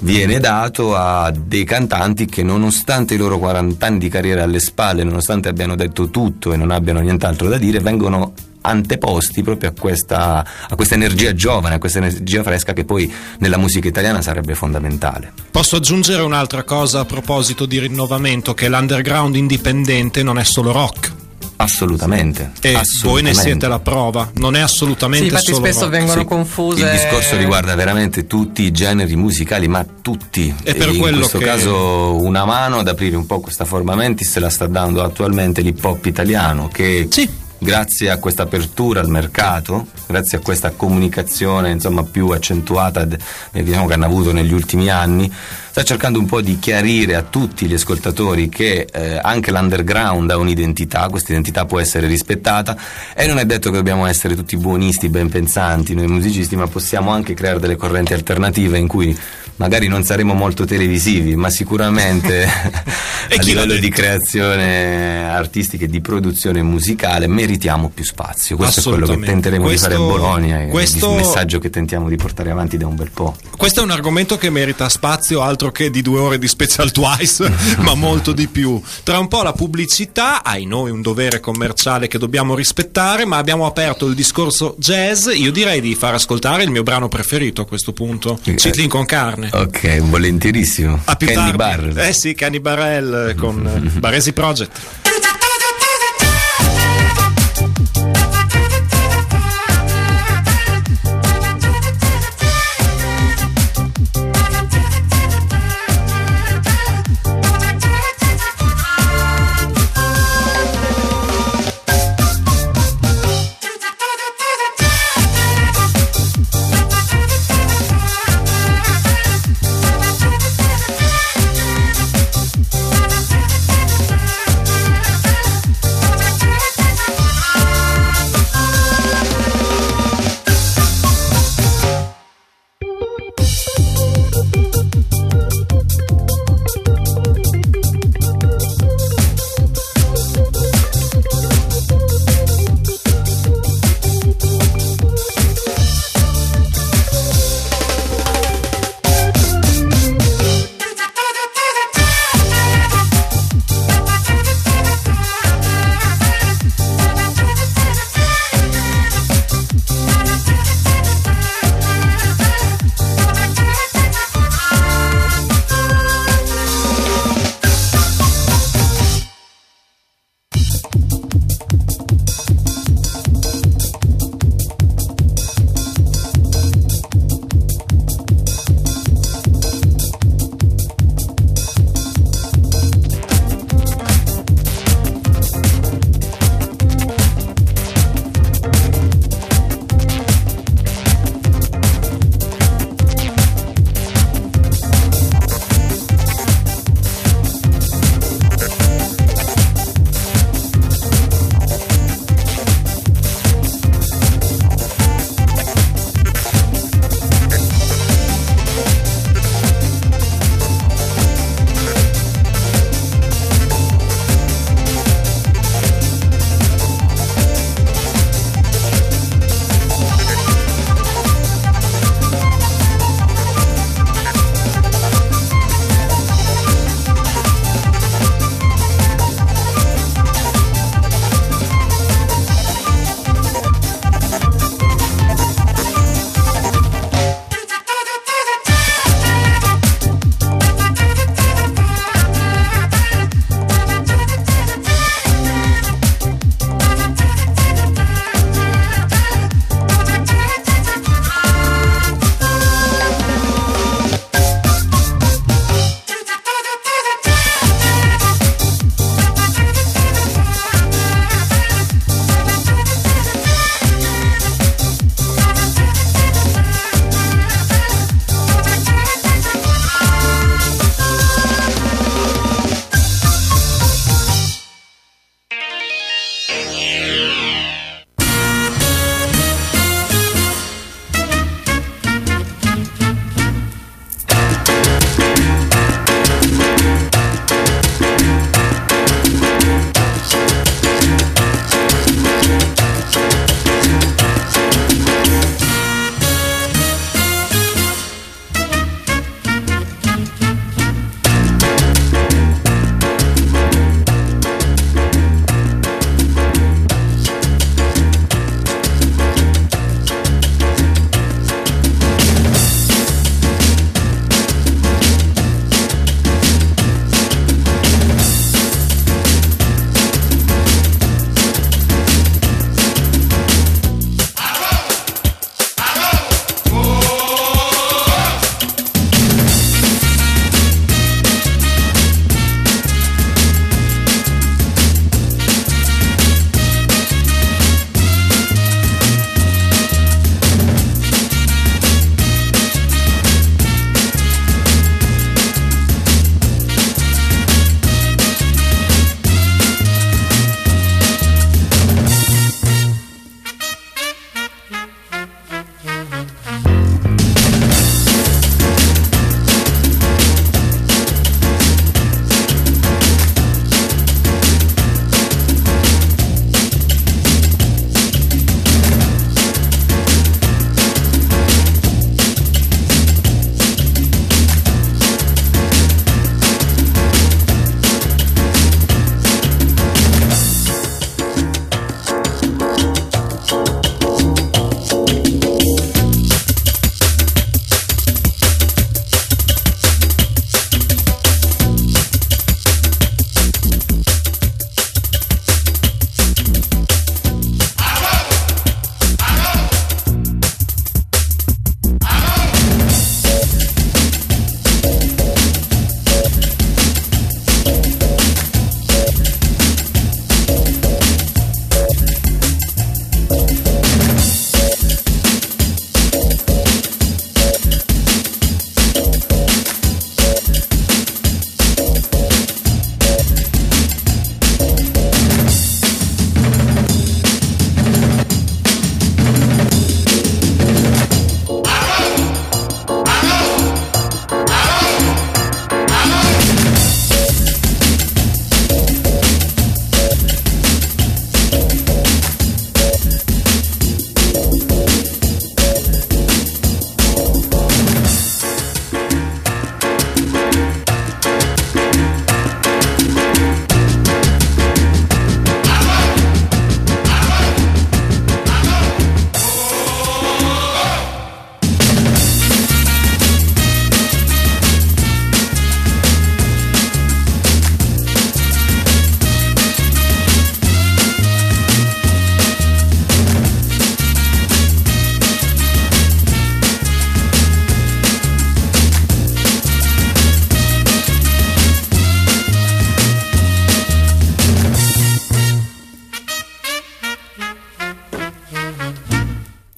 viene dato a dei cantanti che nonostante i loro 40 anni di carriera alle spalle, nonostante abbiano detto tutto e non abbiano nient'altro da dire, vengono anteposti proprio a questa, a questa energia giovane, a questa energia fresca che poi nella musica italiana sarebbe fondamentale. Posso aggiungere un'altra cosa a proposito di rinnovamento, che l'underground indipendente non è solo rock. Assolutamente. E voi assolutamente. ne siete la prova, non è assolutamente Sì, infatti solo spesso rock. vengono Sì, confuse. Il discorso riguarda veramente tutti i generi musicali, ma tutti. E per in quello questo che- caso una mano ad aprire un po' questa forma mentis se la sta dando attualmente l'hip hop italiano che Sì. Grazie a questa apertura al mercato, grazie a questa comunicazione insomma più accentuata eh, diciamo, che hanno avuto negli ultimi anni, sta cercando un po' di chiarire a tutti gli ascoltatori che eh, anche l'underground ha un'identità, questa identità può essere rispettata e non è detto che dobbiamo essere tutti buonisti, ben pensanti noi musicisti, ma possiamo anche creare delle correnti alternative in cui magari non saremo molto televisivi, ma sicuramente a livello di creazione artistica e di produzione musicale meritiamo più spazio. Questo è quello che tenteremo Questo- di fare a Bologna questo- il messaggio che tentiamo di portare avanti da un bel po'. Questo è un argomento che merita spazio altro altro che di due ore di Special Twice, ma molto di più. Tra un po' la pubblicità, hai noi un dovere commerciale che dobbiamo rispettare, ma abbiamo aperto il discorso jazz. Io direi di far ascoltare il mio brano preferito a questo punto, Eh. Citlin con carne. Ok, volentierissimo. A più Candy tardi. Bar. Eh sì, Canny Barrel con eh, Baresi Project.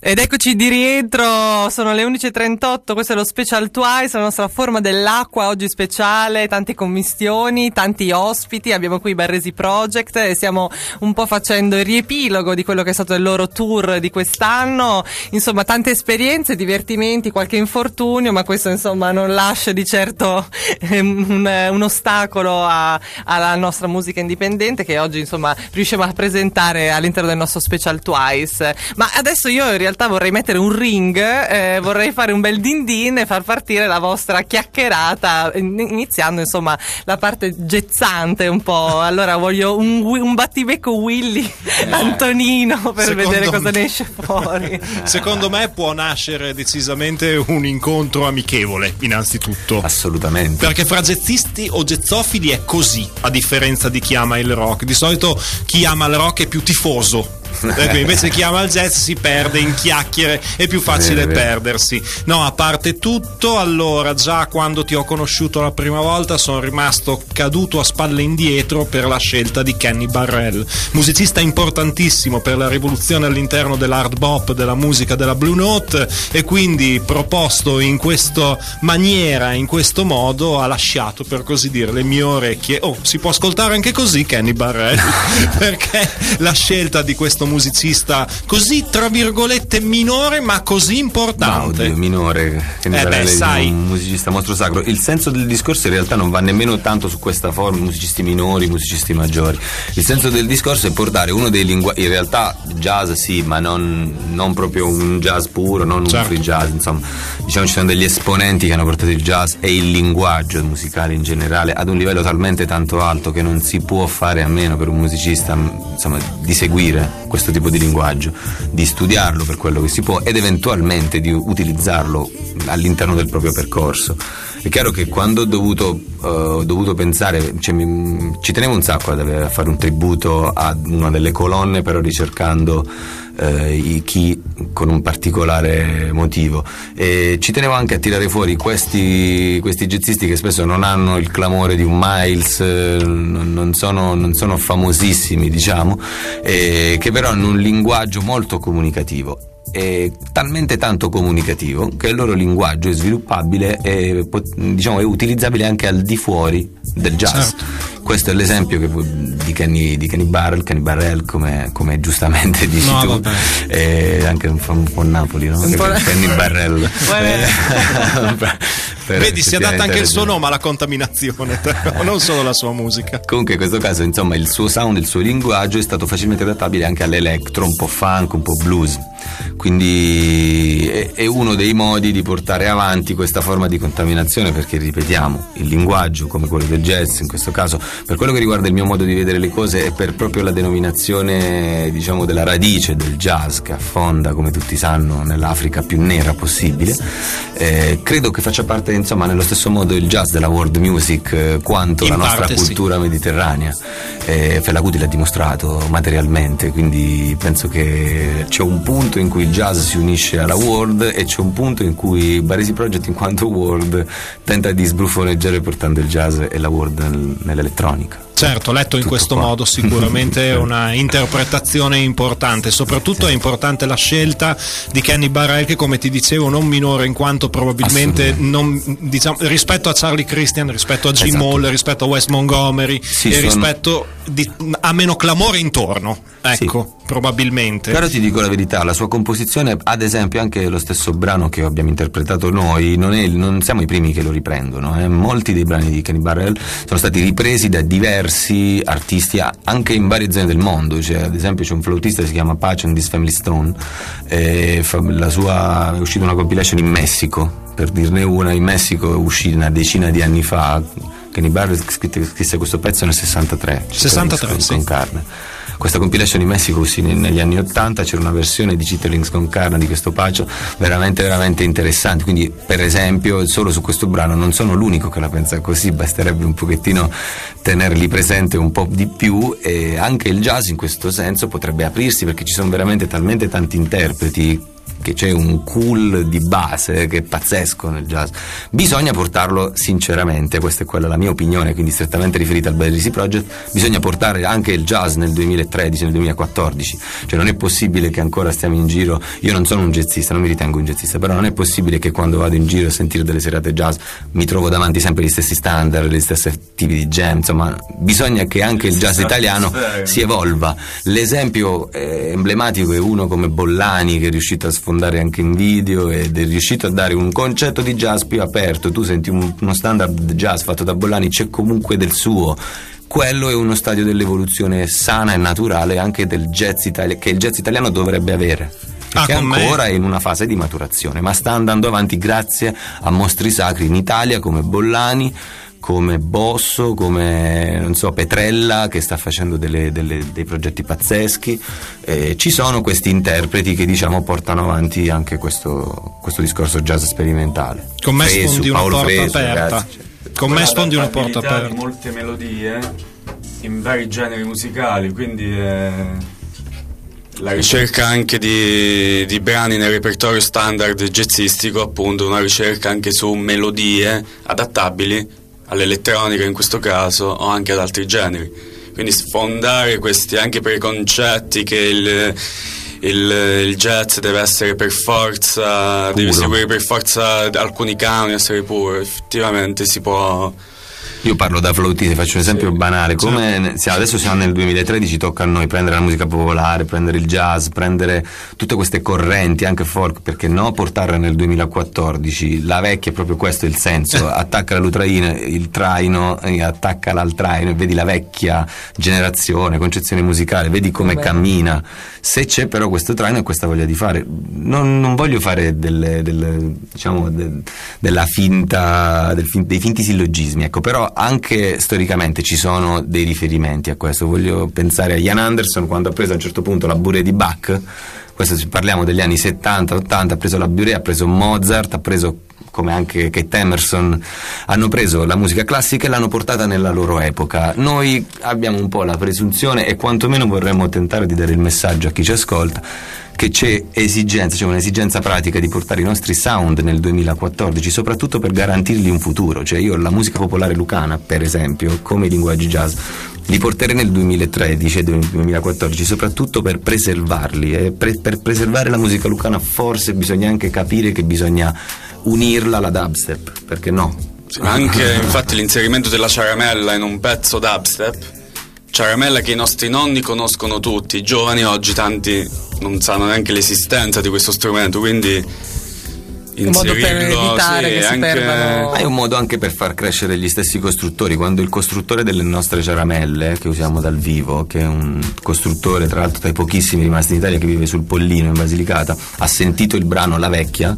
Ed eccoci di rientro, sono le 11.38, questo è lo Special Twice, la nostra forma dell'acqua oggi speciale, tante commissioni, tanti ospiti, abbiamo qui i Barresi Project e stiamo un po' facendo il riepilogo di quello che è stato il loro tour di quest'anno, insomma tante esperienze, divertimenti, qualche infortunio, ma questo insomma non lascia di certo ehm, un, un ostacolo a- alla nostra musica indipendente che oggi insomma riusciamo a presentare all'interno del nostro Special Twice. Ma adesso io in realtà vorrei mettere un ring, eh, vorrei fare un bel din din e far partire la vostra chiacchierata, in- iniziando insomma la parte gezzante un po'. Allora voglio un, un battibecco Willy Antonino per Secondo vedere cosa me- ne esce fuori. Secondo me può nascere decisamente un incontro amichevole, innanzitutto. Assolutamente. Perché fra jazzisti o jazzofili è così, a differenza di chi ama il rock. Di solito chi ama il rock è più tifoso. Ecco, invece chi ama il jazz si perde in chiacchiere, è più facile vero. perdersi. No, a parte tutto, allora già quando ti ho conosciuto la prima volta sono rimasto caduto a spalle indietro per la scelta di Kenny Barrell, musicista importantissimo per la rivoluzione all'interno dell'hard bop, della musica della Blue Note e quindi proposto in questa maniera, in questo modo, ha lasciato per così dire le mie orecchie. Oh, si può ascoltare anche così Kenny Barrell, perché la scelta di questo musicista così tra virgolette minore ma così importante. oddio, minore, che ne Eh beh, sai. un musicista mostro sacro. Il senso del discorso in realtà non va nemmeno tanto su questa forma, musicisti minori, musicisti maggiori. Il senso del discorso è portare uno dei linguaggi, in realtà jazz sì, ma non, non proprio un jazz puro, non Certo. un free jazz, insomma, diciamo ci sono degli esponenti che hanno portato il jazz e il linguaggio musicale in generale ad un livello talmente tanto alto che non si può fare a meno per un musicista, insomma, di seguire questo tipo di linguaggio, di studiarlo per quello che si può ed eventualmente di utilizzarlo all'interno del proprio percorso. È chiaro che quando ho dovuto, eh, ho dovuto pensare, cioè, mi- ci tenevo un sacco ad avere- a fare un tributo a una delle colonne, però ricercando eh, chi con un particolare motivo. E ci tenevo anche a tirare fuori questi, questi jazzisti che spesso non hanno il clamore di un Miles, eh, non, sono, non sono famosissimi, diciamo, e che però hanno un linguaggio molto comunicativo. È talmente tanto comunicativo che il loro linguaggio è sviluppabile e diciamo, è utilizzabile anche al di fuori del jazz. Certo. Questo è l'esempio che di Kenny, di Kenny Barrell, Kenny Barrell come, come giustamente dici No, tu, e anche un, un po' Napoli, no? Un po'- Kenny Barrell. Vabbè. Per- per Vedi, si adatta anche il suo nome alla contaminazione, non solo la sua musica. Comunque in questo caso insomma il suo sound, il suo linguaggio è stato facilmente adattabile anche all'electro, un po' funk, un po' blues. Quindi è, è uno dei modi di portare avanti questa forma di contaminazione perché ripetiamo, il linguaggio come quello del jazz in questo caso, per quello che riguarda il mio modo di vedere le cose è per proprio la denominazione diciamo della radice del jazz che affonda come tutti sanno nell'Africa più nera possibile. Eh, credo che faccia parte insomma nello stesso modo il jazz della world music eh, quanto In la nostra parte sì. cultura mediterranea. Eh, Fela Kuti l'ha dimostrato materialmente, quindi penso che c'è un punto in cui il jazz si unisce alla world e c'è un punto in cui Baresi Project in quanto world tenta di sbrufoneggiare portando il jazz e la world nel- nell'elettronica. Certo, letto in questo qua. modo sicuramente è una interpretazione importante, soprattutto è importante la scelta di Kenny Barrell che come ti dicevo non minore in quanto probabilmente non, diciamo, rispetto a Charlie Christian, rispetto a Jim Esatto. Hall, rispetto a Wes Montgomery Sì, e sono- rispetto di- ha meno clamore intorno, ecco, probabilmente. Però ti dico la verità, la sua composizione, ad esempio anche lo stesso brano che abbiamo interpretato noi, non, è- non siamo i primi che lo riprendono, eh. molti dei brani di Kenny Barrell sono stati ripresi da diversi artisti a- anche in varie zone del mondo, cioè, ad esempio c'è un flautista che si chiama Patch and This Family Stone, sua, è uscita una compilation in Messico, per dirne una, in Messico è uscita una decina di anni fa, Kenny scrisse, scrisse questo pezzo nel 63, 63, con, sì. con carne. Questa compilation in Messico ne- negli anni 80, c'era una versione di Chitterlings con carne di questo pacio veramente veramente interessante. Quindi, per esempio, solo su questo brano non sono l'unico che la pensa così, basterebbe un pochettino tenerli presente un po' di più e anche il jazz in questo senso potrebbe aprirsi perché ci sono veramente talmente tanti interpreti che c'è un cool di base che è pazzesco nel jazz. Bisogna portarlo sinceramente, questa è quella la mia opinione, quindi strettamente riferita al Bellisi Project, bisogna portare anche il jazz nel 2013, nel 2014. Cioè non è possibile che ancora stiamo in giro, io non sono un jazzista, non mi ritengo un jazzista, però non è possibile che quando vado in giro a sentire delle serate jazz mi trovo davanti sempre gli stessi standard, gli stessi tipi di jam, insomma, bisogna che anche il jazz italiano si evolva. L'esempio eh, emblematico è uno come Bollani che è riuscito a sfondare anche in video ed è riuscito a dare un concetto di jazz più aperto. Tu senti un- uno standard jazz fatto da Bollani, c'è comunque del suo. Quello è uno stadio dell'evoluzione sana e naturale anche del jazz italiano che il jazz italiano dovrebbe avere. Ah, Che me? ancora è in una fase di maturazione, ma sta andando avanti grazie a mostri sacri in Italia come Bollani, come Bosso, come non so, Petrella che sta facendo delle- delle- dei progetti pazzeschi. Eh, ci sono questi interpreti che diciamo portano avanti anche questo, questo discorso jazz sperimentale. Con me Fresu, sfondi una Paolo porta Fresu, aperta. ragazzi. Con me sfondi una porta aperta. di molte melodie in vari generi musicali, quindi è la ricerca anche di, di brani nel repertorio standard jazzistico, appunto una ricerca anche su melodie adattabili all'elettronica in questo caso o anche ad altri generi. Quindi sfondare questi anche preconcetti che il, il, il jazz deve essere per forza, deve Puro. seguire per forza alcuni canoni, essere puro, effettivamente si può... Io parlo da flautista, faccio un esempio banale, come siamo- adesso siamo nel 2013, tocca a noi prendere la musica popolare, prendere il jazz, prendere tutte queste correnti, anche folk, perché no portarla nel 2014, la vecchia è proprio questo il senso, attacca l'utraino, il traino, attaccala al traino e vedi la vecchia generazione, concezione musicale, vedi come cammina, se c'è però questo traino e questa voglia di fare, non, non voglio fare delle, delle, diciamo, de- della finta, del dei finti sillogismi, ecco, però anche storicamente ci sono dei riferimenti a questo. Voglio pensare a Ian Anderson quando ha preso a un certo punto la Bure di Bach, questo parliamo degli anni 70-80, ha preso la Bure, ha preso Mozart, ha preso come anche Kate Emerson, hanno preso la musica classica e l'hanno portata nella loro epoca. Noi abbiamo un po' la presunzione e quantomeno vorremmo tentare di dare il messaggio a chi ci ascolta che c'è esigenza, c'è un'esigenza pratica di portare i nostri sound nel 2014, soprattutto per garantirgli un futuro. Cioè io la musica popolare lucana, per esempio, come i linguaggi jazz, li porterei nel 2013 e nel 2014, soprattutto per preservarli. E per preservare la musica lucana forse bisogna anche capire che bisogna unirla alla dubstep, perché no? Anche infatti l'inserimento della ciaramella in un pezzo dubstep, ciaramella che i nostri nonni conoscono tutti, i giovani oggi tanti non sanno neanche l'esistenza di questo strumento, quindi Un modo per inserirlo, evitare sì, che si anche- perdano- Ma è un modo anche per far crescere gli stessi costruttori. Quando il costruttore delle nostre ciaramelle, che usiamo dal vivo, che è un costruttore tra l'altro tra i pochissimi rimasti in Italia che vive sul Pollino in Basilicata, ha sentito il brano La Vecchia.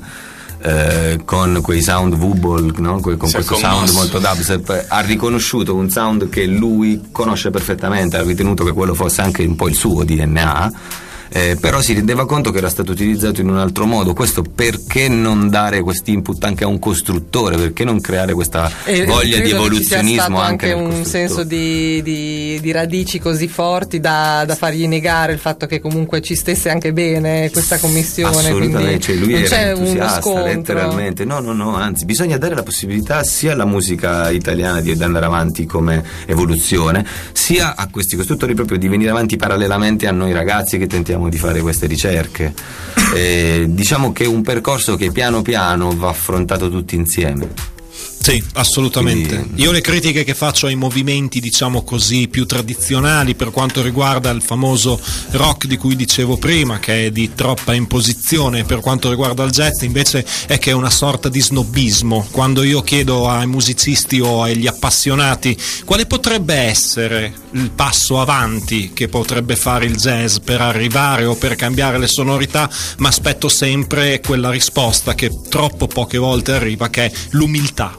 Eh, con quei sound Wubble, no? Con Si questo sound molto dubstep, ha riconosciuto un sound che lui conosce perfettamente, ha ritenuto che quello fosse anche un po' il suo DNA. Eh, però si rendeva conto che era stato utilizzato in un altro modo. Questo perché non dare questo input anche a un costruttore? Perché non creare questa E voglia di credo che ci sia evoluzionismo stato anche anche un senso di, di- di radici così forti da, da fargli negare il fatto che comunque ci stesse anche bene questa commissione. Assolutamente, cioè lui non era entusiasta letteralmente. No, no, no, anzi, bisogna dare la possibilità sia alla musica italiana di andare avanti come evoluzione, sia a questi costruttori proprio di venire avanti parallelamente a noi ragazzi che tentiamo di fare queste ricerche. Eh, diciamo che è un percorso che piano piano va affrontato tutti insieme. Sì, assolutamente. Quindi- Io le critiche che faccio ai movimenti, diciamo così, più tradizionali per quanto riguarda il famoso rock di cui dicevo prima, che è di troppa imposizione, per quanto riguarda il jazz, invece è che è una sorta di snobismo. Quando io chiedo ai musicisti o agli appassionati quale potrebbe essere il passo avanti che potrebbe fare il jazz per arrivare o per cambiare le sonorità, ma aspetto sempre quella risposta che troppo poche volte arriva, che è l'umiltà.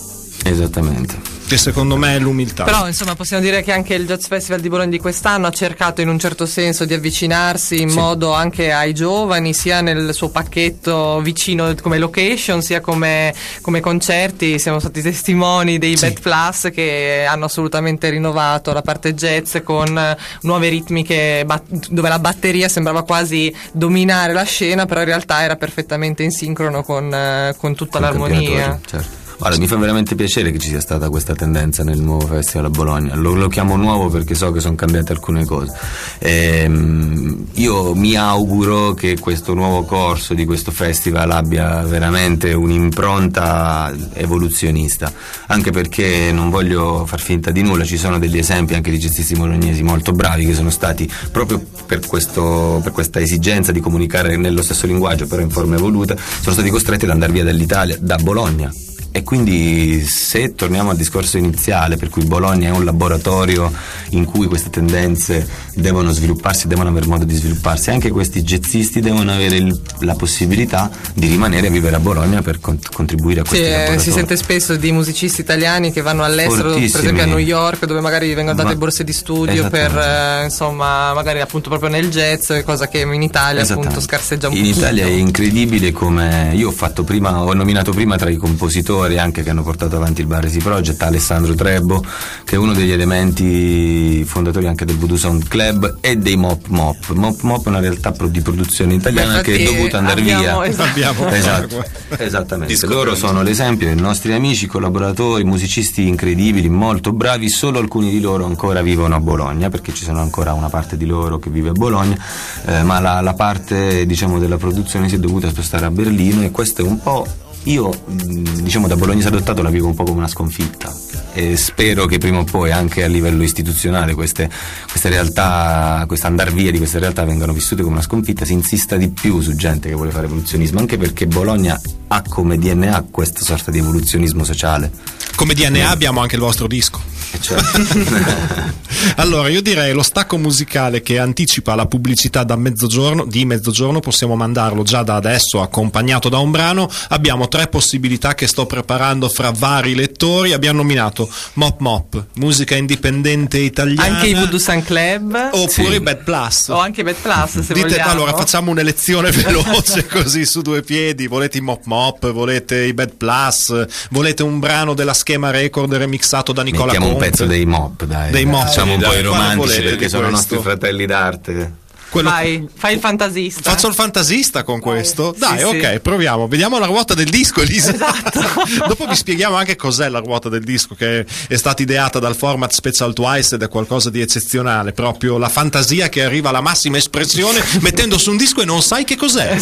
Esattamente. che secondo me è l'umiltà. Però insomma possiamo dire che anche il Jazz Festival di Bologna di quest'anno ha cercato in un certo senso di avvicinarsi in modo anche ai giovani, sia nel suo pacchetto vicino come location, sia come, come concerti. Siamo stati testimoni dei Bad Plus che hanno assolutamente rinnovato la parte jazz con nuove ritmiche bat- dove la batteria sembrava quasi dominare la scena, però in realtà era perfettamente in sincrono con, con tutta Con l'armonia. Certo. Guarda, mi fa veramente piacere che ci sia stata questa tendenza nel nuovo festival a Bologna. Lo, lo chiamo nuovo perché so che sono cambiate alcune cose. Ehm, io mi auguro che questo nuovo corso di questo festival abbia veramente un'impronta evoluzionista, anche perché non voglio far finta di nulla, ci sono degli esempi anche di gestisti bolognesi molto bravi che sono stati proprio per, questo, per questa esigenza di comunicare nello stesso linguaggio, però in forma evoluta, sono stati costretti ad andare via dall'Italia, da Bologna. E quindi se torniamo al discorso iniziale, per cui Bologna è un laboratorio in cui queste tendenze devono svilupparsi, devono avere modo di svilupparsi, anche questi jazzisti devono avere il- la possibilità di rimanere a vivere a Bologna per con- contribuire a Sì, questi eh, laboratori. si sente spesso di musicisti italiani che vanno all'estero, per esempio a New York, dove magari vengono date Ma- borse di studio per eh, insomma, magari appunto proprio nel jazz, cosa che in Italia appunto scarseggia un In pochino. Italia è incredibile come io ho fatto prima, ho nominato prima tra i compositori anche che hanno portato avanti il Barresi Project Alessandro Trebbo, che è uno degli elementi fondatori anche del Voodoo Sound Club e dei Mop Mop. Mop Mop è una realtà di produzione italiana Beh, che è infatti dovuta andare abbiamo- via. esatto. Abbiamo Esatto, esattamente. Disco Loro sono l'esempio, i nostri amici, collaboratori, musicisti incredibili, molto bravi, solo alcuni di loro ancora vivono a Bologna, perché ci sono ancora una parte di loro che vive a Bologna, eh, ma la, la parte diciamo, della produzione si è dovuta spostare a Berlino e questo è un po'... Io mh, diciamo da Bolognese adottato la vivo un po' come una sconfitta e spero che prima o poi anche a livello istituzionale queste, queste realtà, questo andar via di queste realtà vengano vissute come una sconfitta, si insista di più su gente che vuole fare evoluzionismo, anche perché Bologna ha come DNA questa sorta di evoluzionismo sociale. Come DNA abbiamo anche il vostro disco. Cioè- Allora, io direi lo stacco musicale che anticipa la pubblicità da mezzogiorno, di mezzogiorno, possiamo mandarlo già da adesso accompagnato da un brano. Abbiamo tre possibilità che sto preparando fra vari lettori. Abbiamo nominato Mop Mop, musica indipendente italiana. Anche i Voodoo Sun Club Oppure Sì. i Bad Plus. o anche Bad Plus se Dite, vogliamo. allora facciamo un'elezione veloce così su due piedi. Volete i Mop Mop, volete i Bad Plus, volete un brano della schema record remixato da Nicola Mettiamo un pezzo dei mop, dai. Dei Mop. Facciamo un Dai, po' i romantici perché sono questo? nostri fratelli d'arte. Quello- Vai, fai il fantasista. Faccio il fantasista con questo. Dai, Sì, ok, sì. proviamo. Vediamo la ruota del disco, Elisa. Esatto. Dopo vi spieghiamo anche cos'è la ruota del disco, che è stata ideata dal format Special Twice ed è qualcosa di eccezionale. Proprio la fantasia che arriva alla massima espressione mettendo su un disco e non sai che cos'è.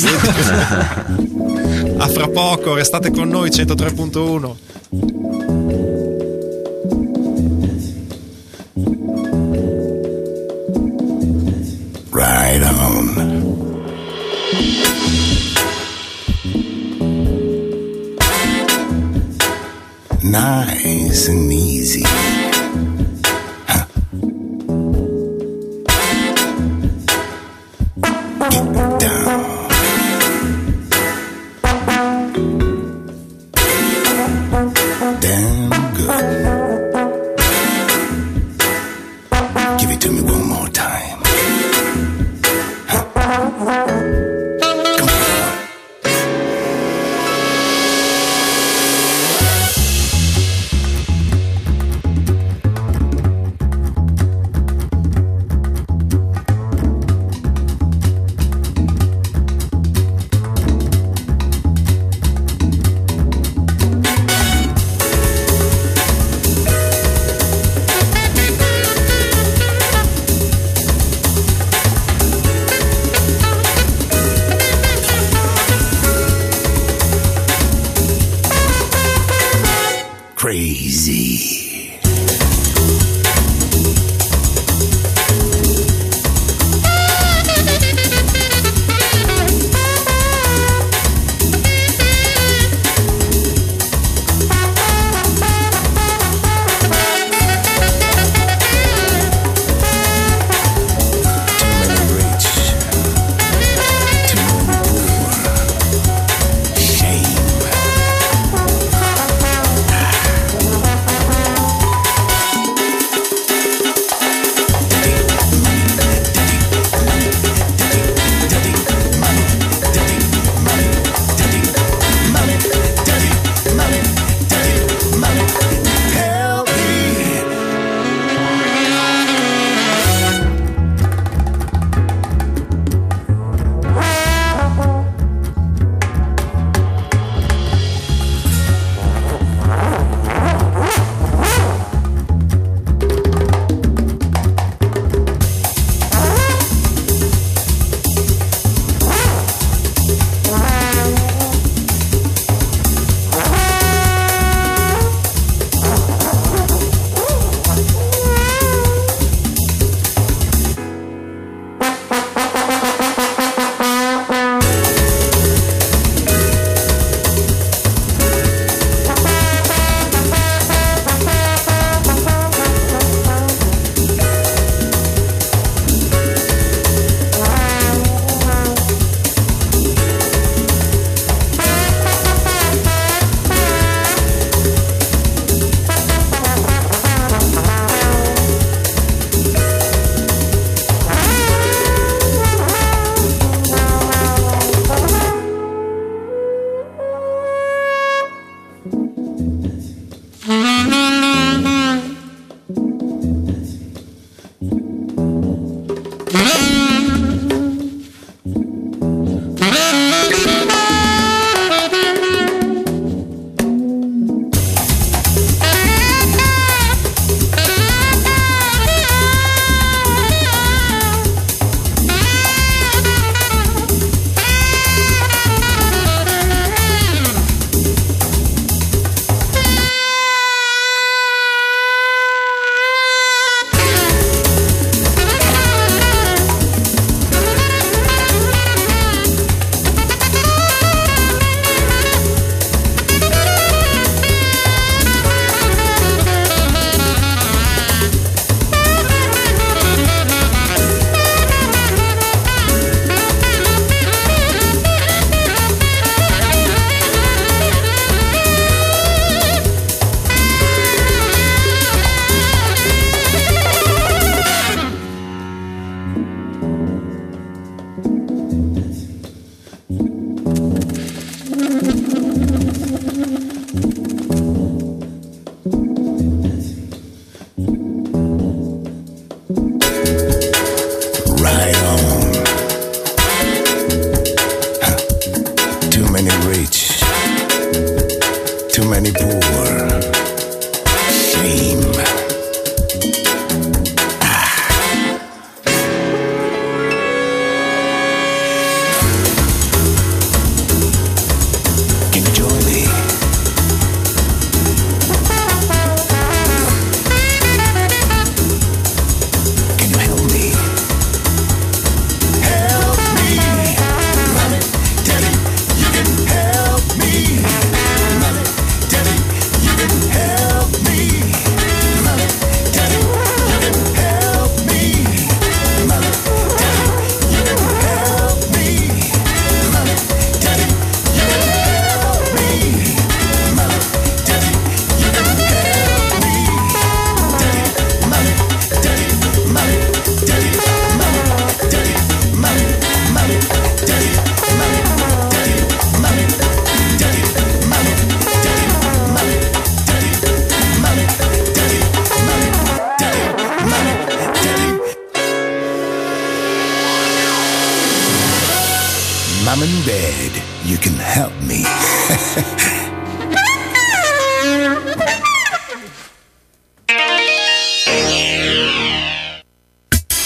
A fra poco, restate con noi 103.1. Nice and easy.